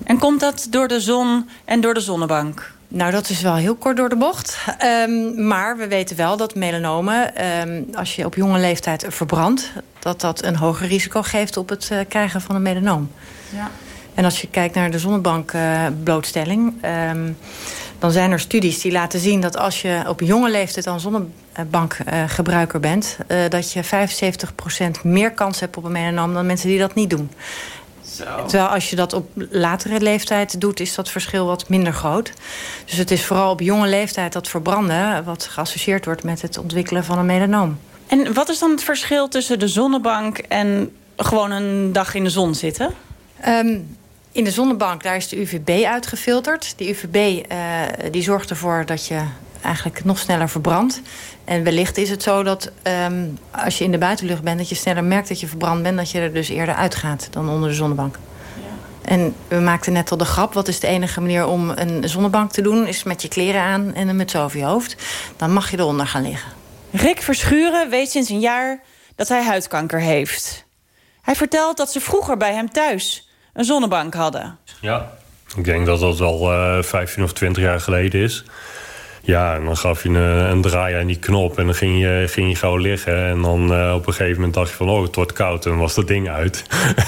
En komt dat door de zon en door de zonnebank? Nou, dat is wel heel kort door de bocht. Um, maar we weten wel dat melanomen, um, als je op jonge leeftijd verbrandt... dat dat een hoger risico geeft op het uh, krijgen van een melanoom. Ja. En als je kijkt naar de zonnebankblootstelling... Uh, um, dan zijn er studies die laten zien dat als je op jonge leeftijd al zonnebankgebruiker uh, bent... Uh, dat je 75% meer kans hebt op een melanoom dan mensen die dat niet doen. Zo. Terwijl als je dat op latere leeftijd doet, is dat verschil wat minder groot. Dus het is vooral op jonge leeftijd dat verbranden... wat geassocieerd wordt met het ontwikkelen van een melanoom. En wat is dan het verschil tussen de zonnebank en gewoon een dag in de zon zitten? Um, in de zonnebank, daar is de UVB uitgefilterd. Die UVB uh, die zorgt ervoor dat je eigenlijk nog sneller verbrandt. En wellicht is het zo dat um, als je in de buitenlucht bent... dat je sneller merkt dat je verbrand bent... dat je er dus eerder uitgaat dan onder de zonnebank. Ja. En we maakten net al de grap... wat is de enige manier om een zonnebank te doen... is met je kleren aan en een muts over je hoofd. Dan mag je eronder gaan liggen. Rick Verschuren weet sinds een jaar dat hij huidkanker heeft. Hij vertelt dat ze vroeger bij hem thuis een zonnebank hadden. Ja, ik denk dat dat al uh, 15 of 20 jaar geleden is. Ja, en dan gaf je een, een draai aan die knop en dan ging je, ging je gauw liggen. En dan uh, op een gegeven moment dacht je van, oh, het wordt koud. En dan was dat ding uit.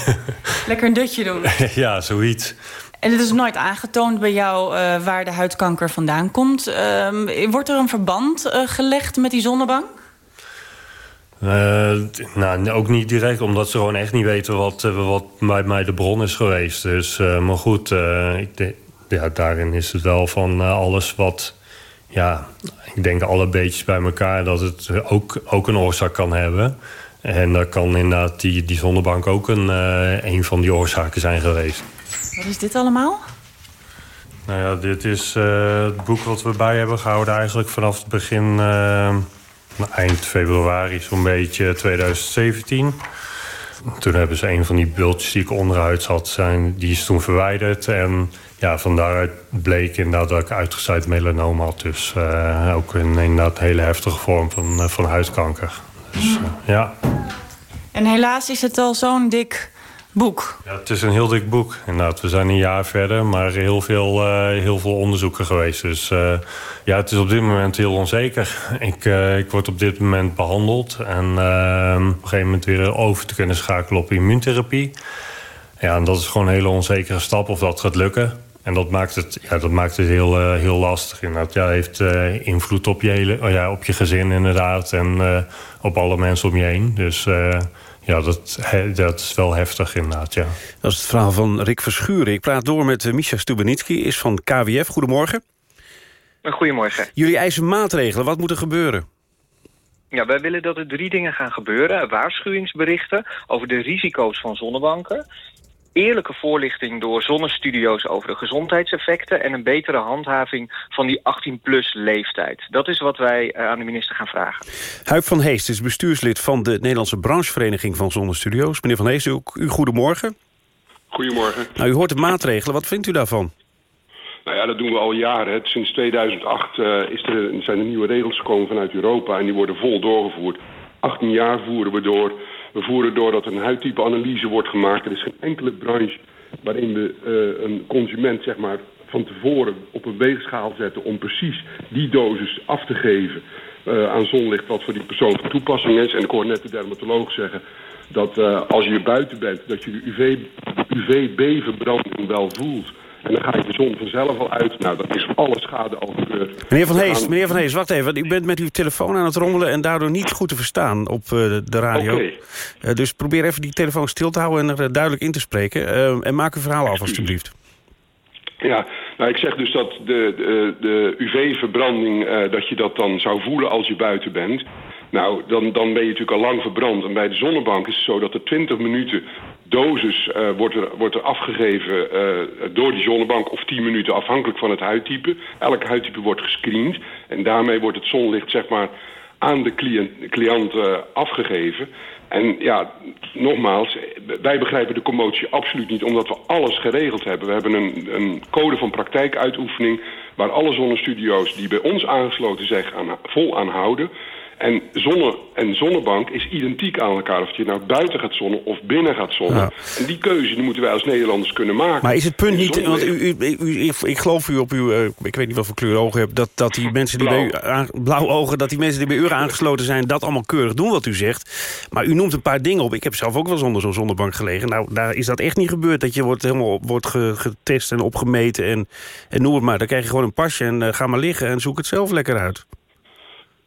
[laughs] Lekker een dutje doen. [laughs] ja, zoiets. En het is nooit aangetoond bij jou uh, waar de huidkanker vandaan komt. Uh, wordt er een verband uh, gelegd met die zonnebank? Uh, nou, ook niet direct, omdat ze gewoon echt niet weten wat, uh, wat bij mij de bron is geweest. Dus, uh, maar goed, ik de, ja, daarin is het wel van alles wat... Ja, ik denk alle beetjes bij elkaar dat het ook, ook een oorzaak kan hebben. En dat kan inderdaad die, die zonnebank ook een, een van die oorzaken zijn geweest. Wat is dit allemaal? Nou ja, dit is het boek wat we bij hebben gehouden eigenlijk vanaf het begin eind februari zo'n beetje 2017. Toen hebben ze een van die bultjes die ik onderuit had, zijn, die is toen verwijderd. En ja, van daaruit bleek inderdaad dat ik uitgezaaid melanoom had. Dus uh, ook een inderdaad hele heftige vorm van, uh, van huidkanker. Dus, uh, ja. En helaas is het al zo'n dik boek. Ja, het is een heel dik boek. Inderdaad, we zijn een jaar verder, maar heel veel, uh, heel veel onderzoeken geweest. Dus uh, ja, het is op dit moment heel onzeker. Ik, uh, ik word op dit moment behandeld en op een gegeven moment weer over te kunnen schakelen op immuuntherapie. Ja, en dat is gewoon een hele onzekere stap of dat gaat lukken. En dat maakt het, ja, dat maakt het heel, heel lastig. Inderdaad, ja, heeft invloed op je, hele, oh ja, op je gezin inderdaad en op alle mensen om je heen. Dus ja, dat, dat is wel heftig inderdaad, ja. Dat is het verhaal van Rick Verschuren. Ik praat door met uh, Misha Stubenitski, is van KWF. Goedemorgen. Goedemorgen. Jullie eisen maatregelen. Wat moet er gebeuren? Ja, wij willen dat er drie dingen gaan gebeuren. Waarschuwingsberichten over de risico's van zonnebanken eerlijke voorlichting door zonnestudio's over de gezondheidseffecten... en een betere handhaving van die 18-plus leeftijd. Dat is wat wij uh, aan de minister gaan vragen. Huip van Heest is bestuurslid van de Nederlandse branchevereniging van zonnestudio's. Meneer van Heest, u, u goedemorgen. Goedemorgen. Nou, u hoort de maatregelen. Wat vindt u daarvan? Nou ja, dat doen we al jaren. Sinds 2008 uh, is er, zijn er nieuwe regels gekomen vanuit Europa... en die worden vol doorgevoerd. 18 jaar voeren we door we voeren door dat een huidtype-analyse wordt gemaakt. Er is geen enkele branche waarin we uh, een consument zeg maar, van tevoren op een weegschaal zetten... om precies die dosis af te geven uh, aan zonlicht wat voor die persoon van toepassing is. En ik hoor net de dermatoloog zeggen dat uh, als je buiten bent... dat je de UV-B-verbranding wel voelt... En dan ga je de zon vanzelf al uit. Nou, dat is alle schade al gebeurd. Meneer Van Hees, meneer Van Hees, wacht even. U bent met uw telefoon aan het rommelen... en daardoor niet goed te verstaan op uh, de radio. Okay. Uh, dus probeer even die telefoon stil te houden en er duidelijk in te spreken. Uh, en maak uw verhaal af, alstublieft. Ja, nou ik zeg dus dat de, de, de UV-verbranding... dat je dat dan zou voelen als je buiten bent... Nou, dan, dan ben je natuurlijk al lang verbrand. En bij de zonnebank is het zo dat er 20 minuten dosis uh, wordt, er, wordt er afgegeven uh, door die zonnebank of 10 minuten afhankelijk van het huidtype. Elk huidtype wordt gescreend en daarmee wordt het zonlicht zeg maar aan de cliënt, cliënt uh, afgegeven. En ja, nogmaals, wij begrijpen de commotie absoluut niet... omdat we alles geregeld hebben. We hebben een, een code van praktijkuitoefening... waar alle zonnestudio's die bij ons aangesloten zijn aan, vol aan houden. En zonne en zonnebank is identiek aan elkaar. Of je nou buiten gaat zonnen of binnen gaat zonnen. En die keuze die moeten wij als Nederlanders kunnen maken. Maar is het punt niet, want u, u, u, ik geloof u op uw, uh, ik weet niet wat voor kleur ogen hebt... dat, dat die mensen die blauw. bij u, aan, blauw ogen, dat die mensen die bij u aangesloten zijn... dat allemaal keurig doen wat u zegt. Maar u noemt een paar dingen op. Ik heb zelf ook wel zonder zo'n zonnebank gelegen. Nou, daar is dat echt niet gebeurd. Dat je wordt helemaal wordt getest en opgemeten en, en noem het maar. Dan krijg je gewoon een pasje en uh, ga maar liggen en zoek het zelf lekker uit.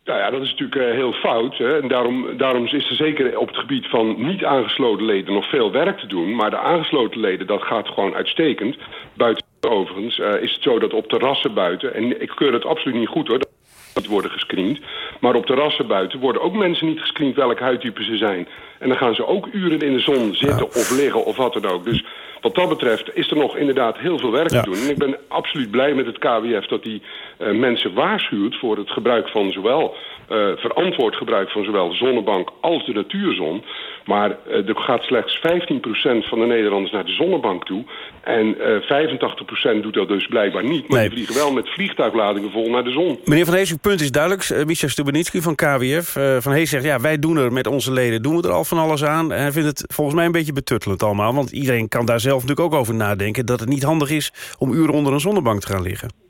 Nou ja, dat is natuurlijk uh, heel fout. Hè? En daarom, daarom is er zeker op het gebied van niet aangesloten leden nog veel werk te doen. Maar de aangesloten leden, dat gaat gewoon uitstekend. Buiten overigens uh, is het zo dat op terrassen buiten... en ik keur het absoluut niet goed hoor, dat niet worden gescreend... maar op terrassen buiten worden ook mensen niet gescreend welk huidtype ze zijn. En dan gaan ze ook uren in de zon zitten of liggen of wat dan ook. Dus wat dat betreft is er nog inderdaad heel veel werk ja. te doen. En ik ben absoluut blij met het KWF dat die uh, mensen waarschuwt... voor het gebruik van zowel uh, verantwoord gebruik van zowel zonnebank als de natuurzon. Maar uh, er gaat slechts 15% van de Nederlanders naar de zonnebank toe. En uh, 85% doet dat dus blijkbaar niet. Maar nee. die vliegen wel met vliegtuigladingen vol naar de zon. Meneer Van Hees, uw punt is duidelijk. Uh, Stubenitski van KWF. van Hees zegt, ja, wij doen er met onze leden doen we er al van alles aan. En hij vindt het volgens mij een beetje betuttelend allemaal. Want iedereen kan daar zelf natuurlijk ook over nadenken... dat het niet handig is om uren onder een zonnebank te gaan liggen.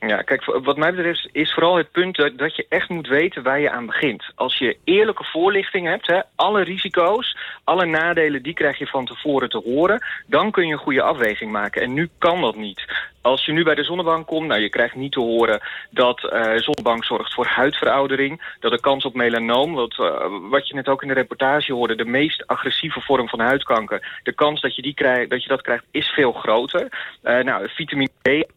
Ja, kijk, wat mij betreft is vooral het punt dat, dat je echt moet weten waar je aan begint. Als je eerlijke voorlichting hebt, hè, alle risico's, alle nadelen, die krijg je van tevoren te horen. Dan kun je een goede afweging maken. En nu kan dat niet. Als je nu bij de zonnebank komt, nou, je krijgt niet te horen dat uh, zonnebank zorgt voor huidveroudering. Dat de kans op melanoom, wat, uh, wat je net ook in de reportage hoorde, de meest agressieve vorm van huidkanker. De kans dat je, die krijgt, dat, je dat krijgt is veel groter. Uh, nou, vitamine D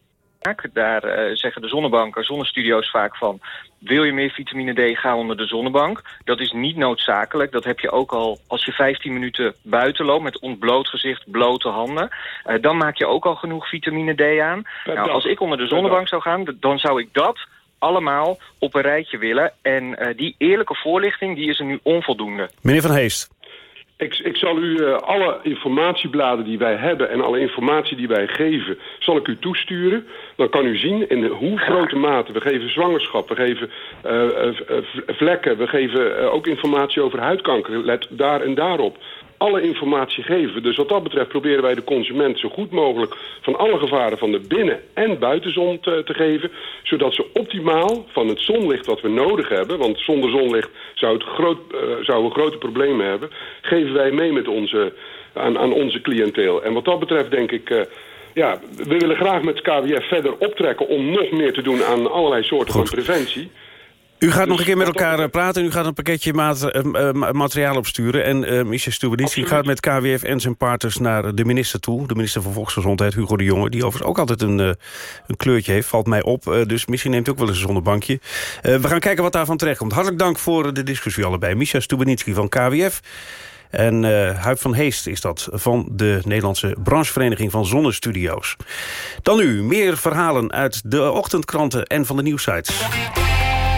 daar uh, zeggen de zonnebanken, zonnestudio's vaak van... wil je meer vitamine D, ga onder de zonnebank. Dat is niet noodzakelijk. Dat heb je ook al als je 15 minuten buiten loopt... met ontbloot gezicht, blote handen. Uh, dan maak je ook al genoeg vitamine D aan. Nou, als ik onder de zonnebank zou gaan, dan zou ik dat allemaal op een rijtje willen. En uh, die eerlijke voorlichting die is er nu onvoldoende. Meneer Van Heest. Ik, ik, zal u uh, alle informatiebladen die wij hebben en alle informatie die wij geven, zal ik u toesturen. Dan kan u zien in hoe grote mate we geven zwangerschap, we geven uh, uh, vlekken, we geven ook informatie over huidkanker. Let daar en daarop alle informatie geven. Dus wat dat betreft proberen wij de consument zo goed mogelijk... van alle gevaren van de binnen- en buitenzon te, te, geven... zodat ze optimaal van het zonlicht wat we nodig hebben... want zonder zonlicht zou het groot, uh, zou we grote problemen hebben... geven wij mee met onze, aan, aan onze cliënteel. En wat dat betreft denk ik... Uh, ja, we willen graag met het KWF verder optrekken om nog meer te doen aan allerlei soorten Goed. van preventie. U gaat dus nog een keer met elkaar dat... praten. U gaat een pakketje maat, uh, materiaal opsturen. En uh, Michel Stubenitski gaat met KWF en zijn partners naar de minister toe. De minister van Volksgezondheid, Hugo de Jonge. Die overigens ook altijd een, uh, een kleurtje heeft, valt mij op. Uh, dus misschien neemt ook wel eens een zonnebankje. Uh, we gaan kijken wat daarvan terechtkomt. Hartelijk dank voor de discussie allebei. Michel Stubenitski van KWF. En uh, Huip van Heest is dat van de Nederlandse branchevereniging van Zonnestudio's. Dan nu meer verhalen uit de ochtendkranten en van de nieuwsites.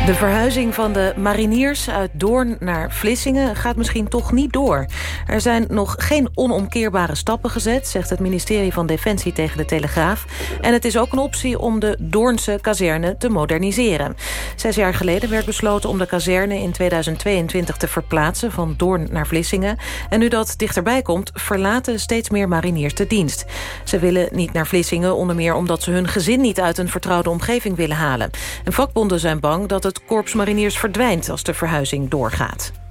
De verhuizing van de mariniers uit Doorn naar Vlissingen gaat misschien toch niet door. Er zijn nog geen onomkeerbare stappen gezet, zegt het ministerie van Defensie tegen de Telegraaf. En het is ook een optie om de Doornse kazerne te moderniseren. Zes jaar geleden werd besloten om de kazerne in 2022 te verplaatsen van Doorn naar Vlissingen. En nu dat dichterbij komt, verlaten steeds meer mariniers de dienst. Ze willen niet naar Vlissingen, onder meer omdat ze hun gezin niet uit een vertrouwde omgeving willen halen. En vakbonden zijn bang dat het het Korps Mariniers verdwijnt als de verhuizing doorgaat.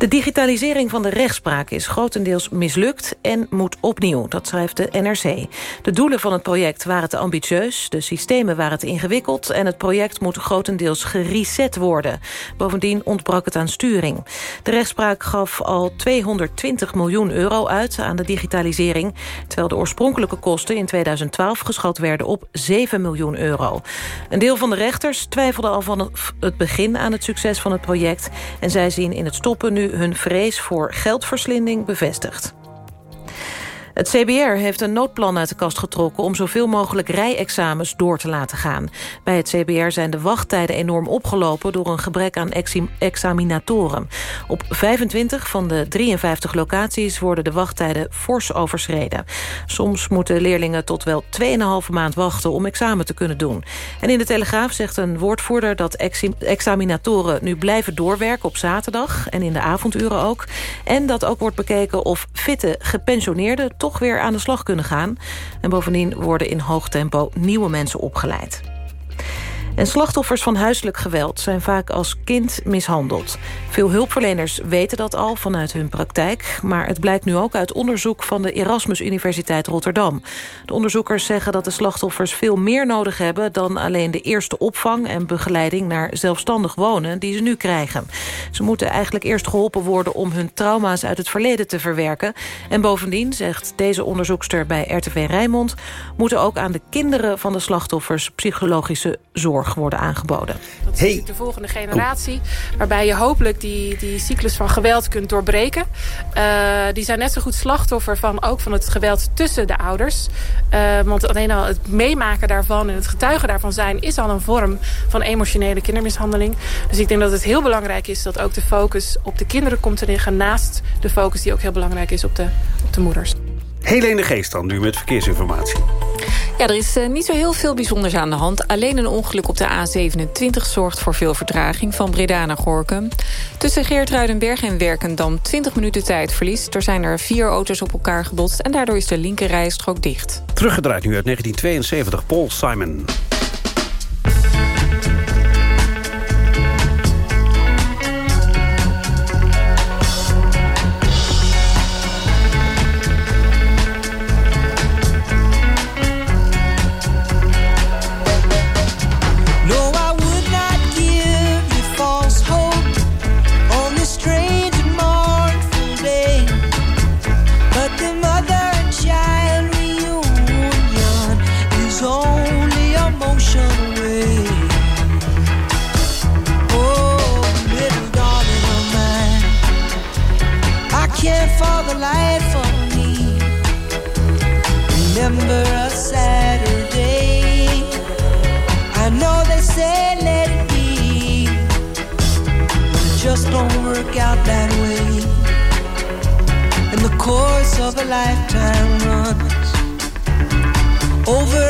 De digitalisering van de rechtspraak is grotendeels mislukt en moet opnieuw, dat schrijft de NRC. De doelen van het project waren te ambitieus, de systemen waren te ingewikkeld... en het project moet grotendeels gereset worden. Bovendien ontbrak het aan sturing. De rechtspraak gaf al 220 miljoen euro uit aan de digitalisering... terwijl de oorspronkelijke kosten in 2012 geschat werden op 7 miljoen euro. Een deel van de rechters twijfelde al van het begin aan het succes van het project... en zij zien in het stoppen nu hun vrees voor geldverslinding bevestigd. Het CBR heeft een noodplan uit de kast getrokken... om zoveel mogelijk rijexamens door te laten gaan. Bij het CBR zijn de wachttijden enorm opgelopen... door een gebrek aan examinatoren. Op 25 van de 53 locaties worden de wachttijden fors overschreden. Soms moeten leerlingen tot wel 2,5 maand wachten... om examen te kunnen doen. En in de Telegraaf zegt een woordvoerder... dat examinatoren nu blijven doorwerken op zaterdag... en in de avonduren ook. En dat ook wordt bekeken of fitte gepensioneerden toch weer aan de slag kunnen gaan. En bovendien worden in hoog tempo nieuwe mensen opgeleid. En slachtoffers van huiselijk geweld zijn vaak als kind mishandeld. Veel hulpverleners weten dat al vanuit hun praktijk... maar het blijkt nu ook uit onderzoek van de Erasmus Universiteit Rotterdam. De onderzoekers zeggen dat de slachtoffers veel meer nodig hebben... dan alleen de eerste opvang en begeleiding naar zelfstandig wonen... die ze nu krijgen. Ze moeten eigenlijk eerst geholpen worden om hun trauma's uit het verleden te verwerken. En bovendien, zegt deze onderzoekster bij RTV Rijnmond... moeten ook aan de kinderen van de slachtoffers psychologische zorg worden aangeboden. Dat is natuurlijk de volgende generatie. Waarbij je hopelijk die, die cyclus van geweld kunt doorbreken. Uh, die zijn net zo goed slachtoffer van ook van het geweld tussen de ouders. Uh, want alleen al het meemaken daarvan en het getuigen daarvan zijn... is al een vorm van emotionele kindermishandeling. Dus ik denk dat het heel belangrijk is dat ook de focus op de kinderen komt te liggen... naast de focus die ook heel belangrijk is op de, op de moeders. Helene Geest dan, nu met verkeersinformatie. Ja, er is uh, niet zo heel veel bijzonders aan de hand. Alleen een ongeluk op de A27 zorgt voor veel vertraging... van Breda naar Gorkum. Tussen Geertruidenberg en Werkendam 20 minuten tijd verlies. Er zijn er vier auto's op elkaar gebotst... en daardoor is de linkerrijstrook dicht. Teruggedraaid nu uit 1972, Paul Simon. A Saturday. I know they say let it be, but it just don't work out that way. And the course of a lifetime runs over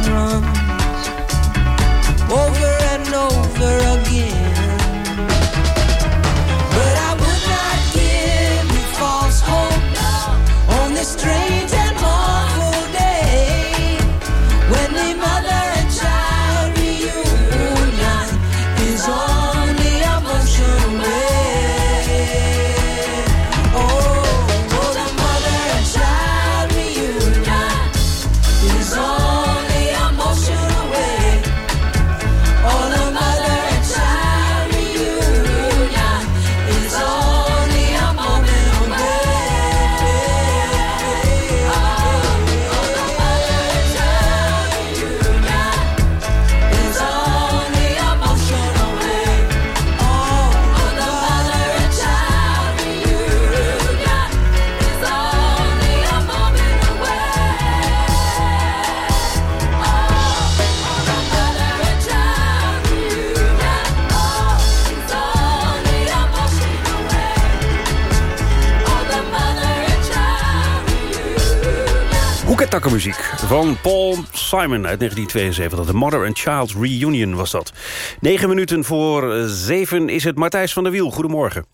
takkenmuziek van Paul Simon uit 1972. De Mother and Child Reunion was dat. Negen minuten voor zeven is het Matthijs van der Wiel. Goedemorgen.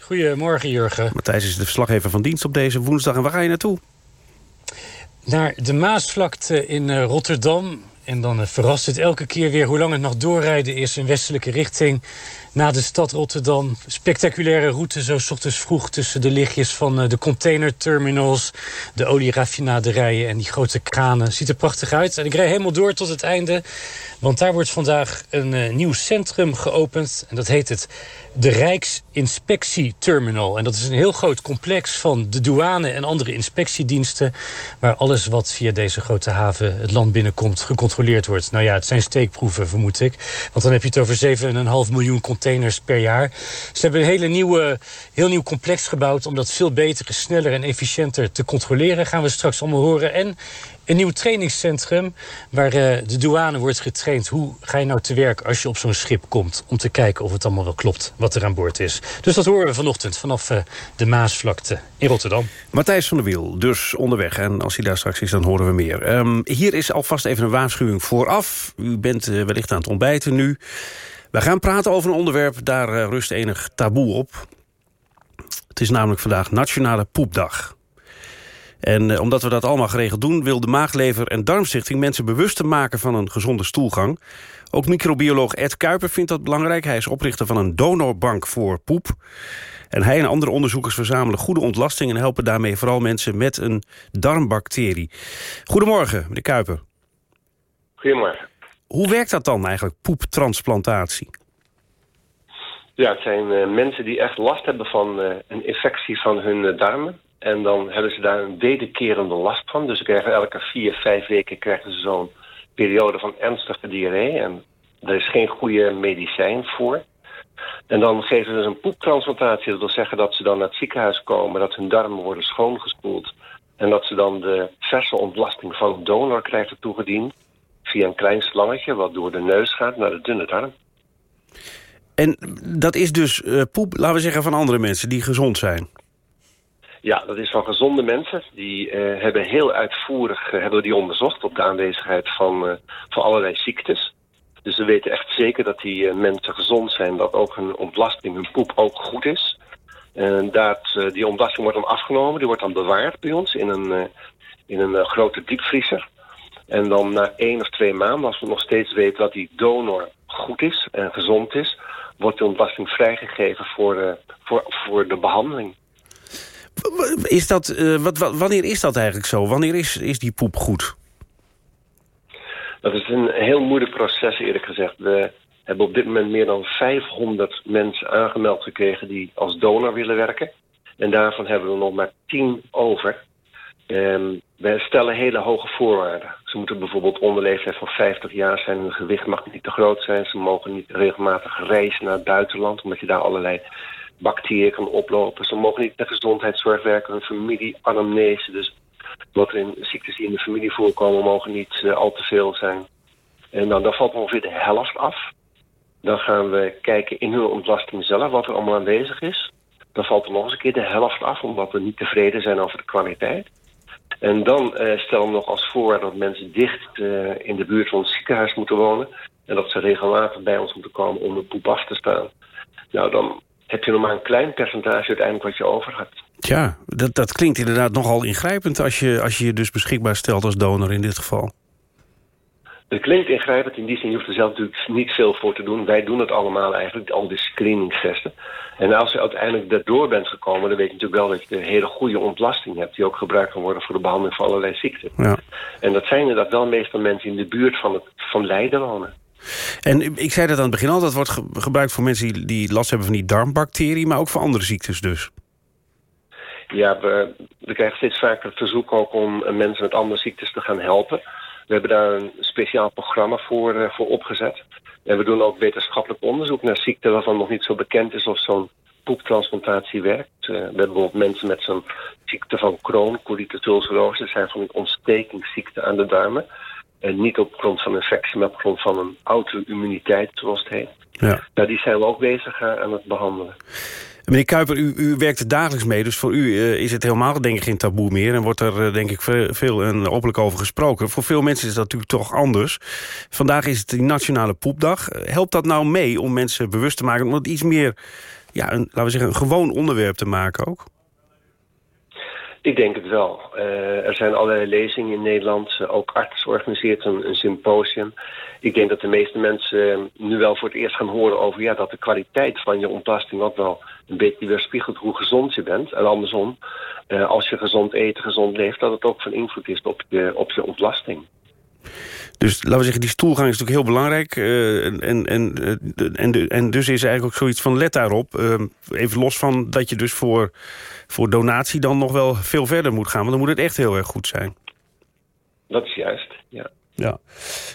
Goedemorgen, Jurgen. Matthijs is de verslaggever van dienst op deze woensdag. En waar ga je naartoe? naar de Maasvlakte in eh, Rotterdam. En dan eh, verrast het elke keer weer hoe lang het nog doorrijden is in westelijke richting na de stad Rotterdam. Spectaculaire route, zo ochtends vroeg tussen de lichtjes van eh, de containerterminals, de olieraffinaderijen en die grote kranen. Ziet er prachtig uit. En ik rij helemaal door tot het einde, want daar wordt vandaag een eh, nieuw centrum geopend. En dat heet het de Rijksinspectieterminal. En dat is een heel groot complex van de douane en andere inspectiediensten... waar alles wat via deze grote haven het land binnenkomt gecontroleerd wordt. Nou ja, het zijn steekproeven, vermoed ik. Want dan heb je het over 7,5 miljoen containers per jaar. Ze hebben een hele nieuwe, heel nieuw complex gebouwd... om dat veel beter, sneller en efficiënter te controleren. Gaan we straks allemaal horen. En een nieuw trainingscentrum waar eh, de douane wordt getraind. Hoe ga je nou te werk als je op zo'n schip komt? Om te kijken of het allemaal wel klopt wat er aan boord is. Dus dat horen we vanochtend vanaf eh, de Maasvlakte in Rotterdam. Matthijs van der Wiel, dus onderweg. En als hij daar straks is, dan horen we meer. Ehm, hier is alvast even een waarschuwing vooraf. U bent eh, wellicht aan het ontbijten nu. We gaan praten over een onderwerp, daar eh, rust enig taboe op. Het is namelijk vandaag Nationale Poepdag. En eh, omdat we dat allemaal geregeld doen... wil de Maaglever en Darmstichting mensen bewust maken van een gezonde stoelgang. Ook microbioloog Ed Kuiper vindt dat belangrijk. Hij is oprichter van een donorbank voor poep. En hij en andere onderzoekers verzamelen goede ontlasting... en helpen daarmee vooral mensen met een darmbacterie. Goedemorgen, meneer Kuiper. Goedemorgen. Hoe werkt dat dan eigenlijk, poeptransplantatie? Ja, het zijn eh, mensen die echt last hebben van eh, een infectie van hun eh, darmen. En dan hebben ze daar een wederkerende last van. Dus krijgen elke vier, vijf weken krijgen ze zo'n periode van ernstige diarree. En er is geen goede medicijn voor. En dan geven ze dus een poeptransplantatie. Dat wil zeggen dat ze dan naar het ziekenhuis komen, dat hun darmen worden schoongespoeld. En dat ze dan de verse ontlasting van een donor krijgen toegediend. Via een klein slangetje wat door de neus gaat naar de dunne darm. En dat is dus eh, poep, laten we zeggen, van andere mensen die gezond zijn. Ja, dat is van gezonde mensen. Die eh, hebben heel uitvoerig eh, hebben die onderzocht op de aanwezigheid van, van allerlei ziektes. Dus we weten echt zeker dat die mensen gezond zijn, dat ook hun ontlasting, hun poep ook goed is. En dat, die ontlasting wordt dan afgenomen, die wordt dan bewaard bij ons in een, in een grote diepvriezer. En dan na één of twee maanden, als we nog steeds weten dat die donor goed is en gezond is, wordt de ontlasting vrijgegeven voor, eh, voor, voor de behandeling. Is dat, eh, wat, wat- wanneer is dat eigenlijk zo? Wanneer is, is die poep goed? Dat is een heel moeilijk proces, eerlijk gezegd. We hebben op dit moment meer dan 500 mensen aangemeld gekregen die als donor willen werken. En daarvan hebben we nog maar 10 over. Ehm wij stellen hele hoge voorwaarden. Ze moeten bijvoorbeeld onder leeftijd van 50 jaar zijn. Hun gewicht mag niet te groot zijn. Ze mogen niet regelmatig reizen naar het buitenland, omdat je daar allerlei bacteriën kan oplopen. Ze mogen niet de gezondheidszorg werken, hun familie, anamnese. Dus wat er in ziektes die in de familie voorkomen, mogen niet eh, al te veel zijn. En dan, dan valt ongeveer de helft af. Dan gaan we kijken in hun ontlasting zelf wat er allemaal aanwezig is. Dan valt er nog eens een keer de helft af, omdat we niet tevreden zijn over de kwaliteit. En dan stellen we nog als voorwaarde dat mensen dicht eh, in de buurt van het ziekenhuis moeten wonen. En dat ze regelmatig bij ons moeten komen om de poep af te staan. Nou, dan heb je nog maar een klein percentage uiteindelijk wat je over hebt. Tja, dat, dat klinkt inderdaad nogal ingrijpend... Als je, als je je dus beschikbaar stelt als donor in dit geval. Het klinkt ingrijpend, in die zin je hoeft er zelf natuurlijk niet veel voor te doen. Wij doen het allemaal eigenlijk, al die screeningstesten. En als je uiteindelijk daardoor bent gekomen, dan weet je natuurlijk wel dat je een hele goede ontlasting hebt, die ook gebruikt kan worden voor de behandeling van allerlei ziekten. Ja. En dat zijn inderdaad wel meestal mensen in de buurt van, het, van Leiden wonen. En ik zei dat aan het begin al, dat wordt ge- gebruikt voor mensen die, die last hebben van die darmbacterie... maar ook voor andere ziektes dus. Ja, we, we krijgen steeds vaker het verzoek ook om mensen met andere ziektes te gaan helpen. We hebben daar een speciaal programma voor, eh, voor opgezet. En we doen ook wetenschappelijk onderzoek naar ziekten waarvan nog niet zo bekend is of zo'n poeptransplantatie werkt. Eh, we hebben bijvoorbeeld mensen met zo'n ziekte van Crohn, colitis ulcerosa. Dat zijn van die ontstekingsziekten aan de darmen. En niet op grond van infectie, maar op grond van een auto-immuniteit, zoals het heet. Ja. Nou, die zijn we ook bezig eh, aan het behandelen. Meneer Kuiper, u, u werkt er dagelijks mee, dus voor u eh, is het helemaal denk ik geen taboe meer... en wordt er eh, denk ik ve- veel en openlijk over gesproken. Voor veel mensen is dat natuurlijk toch anders. Vandaag is het die Nationale Poepdag. Helpt dat nou mee om mensen bewust te maken... om het iets meer, ja, een, laten we zeggen, een gewoon onderwerp te maken ook? Ik denk het wel. Uh, er zijn allerlei lezingen in Nederland. Uh, ook arts organiseert een, symposium. Ik denk dat de meeste mensen uh, nu wel voor het eerst gaan horen over... Ja, dat de kwaliteit van je ontlasting ook wel een beetje weerspiegelt hoe gezond je bent. En andersom, als je gezond eet, gezond leeft... dat het ook van invloed is op je, op je ontlasting. Dus laten we zeggen, die stoelgang is natuurlijk heel belangrijk. Uh, en, en, en, en, dus is eigenlijk ook zoiets van let daarop. Uh, even los van dat je dus voor, voor donatie dan nog wel veel verder moet gaan. Want dan moet het echt heel erg goed zijn. Dat is juist, ja. Ja.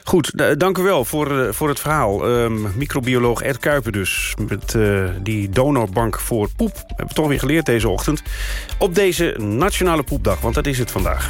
Goed, dank u wel voor, uh, voor het verhaal. Um, microbioloog Ed Kuiper dus, met uh, die donorbank voor poep. We hebben toch weer geleerd deze ochtend. Op deze Nationale Poepdag, want dat is het vandaag.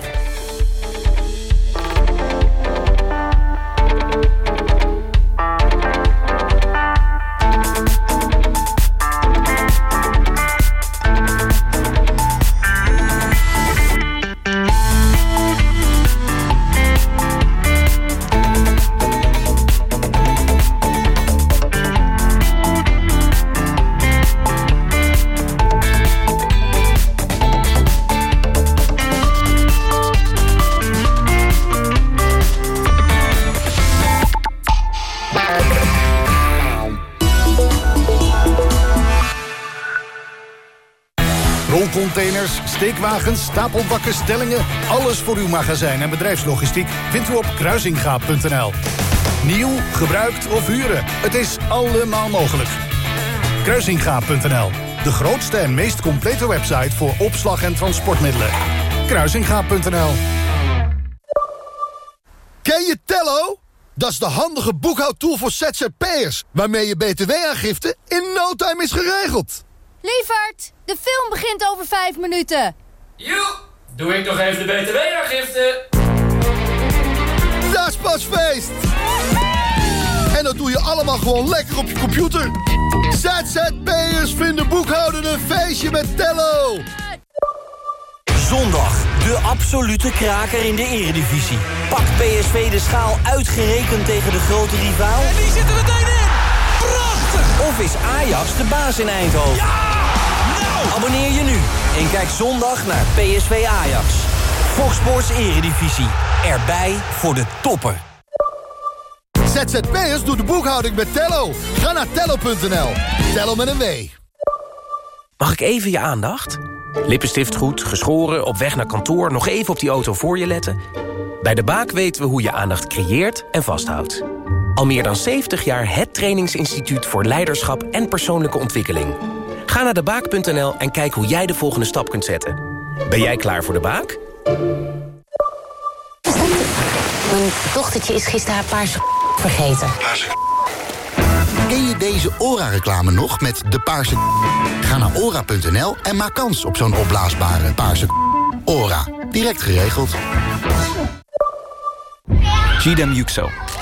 Steekwagens, stapelbakken, stellingen... alles voor uw magazijn en bedrijfslogistiek vindt u op kruisingaap.nl. Nieuw, gebruikt of huren, het is allemaal mogelijk. Kruisingaap.nl, de grootste en meest complete website... voor opslag en transportmiddelen. Kruisingaap.nl Ken je Tello? Dat is de handige boekhoudtool voor ZZP'ers... waarmee je btw-aangifte in no time is geregeld. Lievert, de film begint over vijf minuten. Joe, doe ik nog even de btw-aangifte. Dat is pas feest. En dat doe je allemaal gewoon lekker op je computer. ZZP'ers vinden boekhouden een feestje met Tello. Zondag, de absolute kraker in de eredivisie. Pak PSV de schaal uitgerekend tegen de grote rivaal? En die zitten meteen in. Prachtig! Of is Ajax de baas in Eindhoven? Ja! Abonneer je nu en kijk zondag naar PSV Ajax. Fox Sports Eredivisie. Erbij voor de toppen. ZZP'ers doet de boekhouding met Tello. Ga naar tello.nl. Tello met een W. Mag ik even je aandacht? Lippenstift goed, geschoren, op weg naar kantoor... nog even op die auto voor je letten? Bij De Baak weten we hoe je aandacht creëert en vasthoudt. Al meer dan 70 jaar het trainingsinstituut voor leiderschap en persoonlijke ontwikkeling... Ga naar debaak.nl en kijk hoe jij de volgende stap kunt zetten. Ben jij klaar voor de baak? Mijn dochtertje is gisteren haar paarse [laughs] vergeten. [laughs] Ken je deze ORA-reclame nog met de paarse [laughs] Ga naar ora.nl en maak kans op zo'n opblaasbare paarse ORA. Direct geregeld. Gidem Yüksel,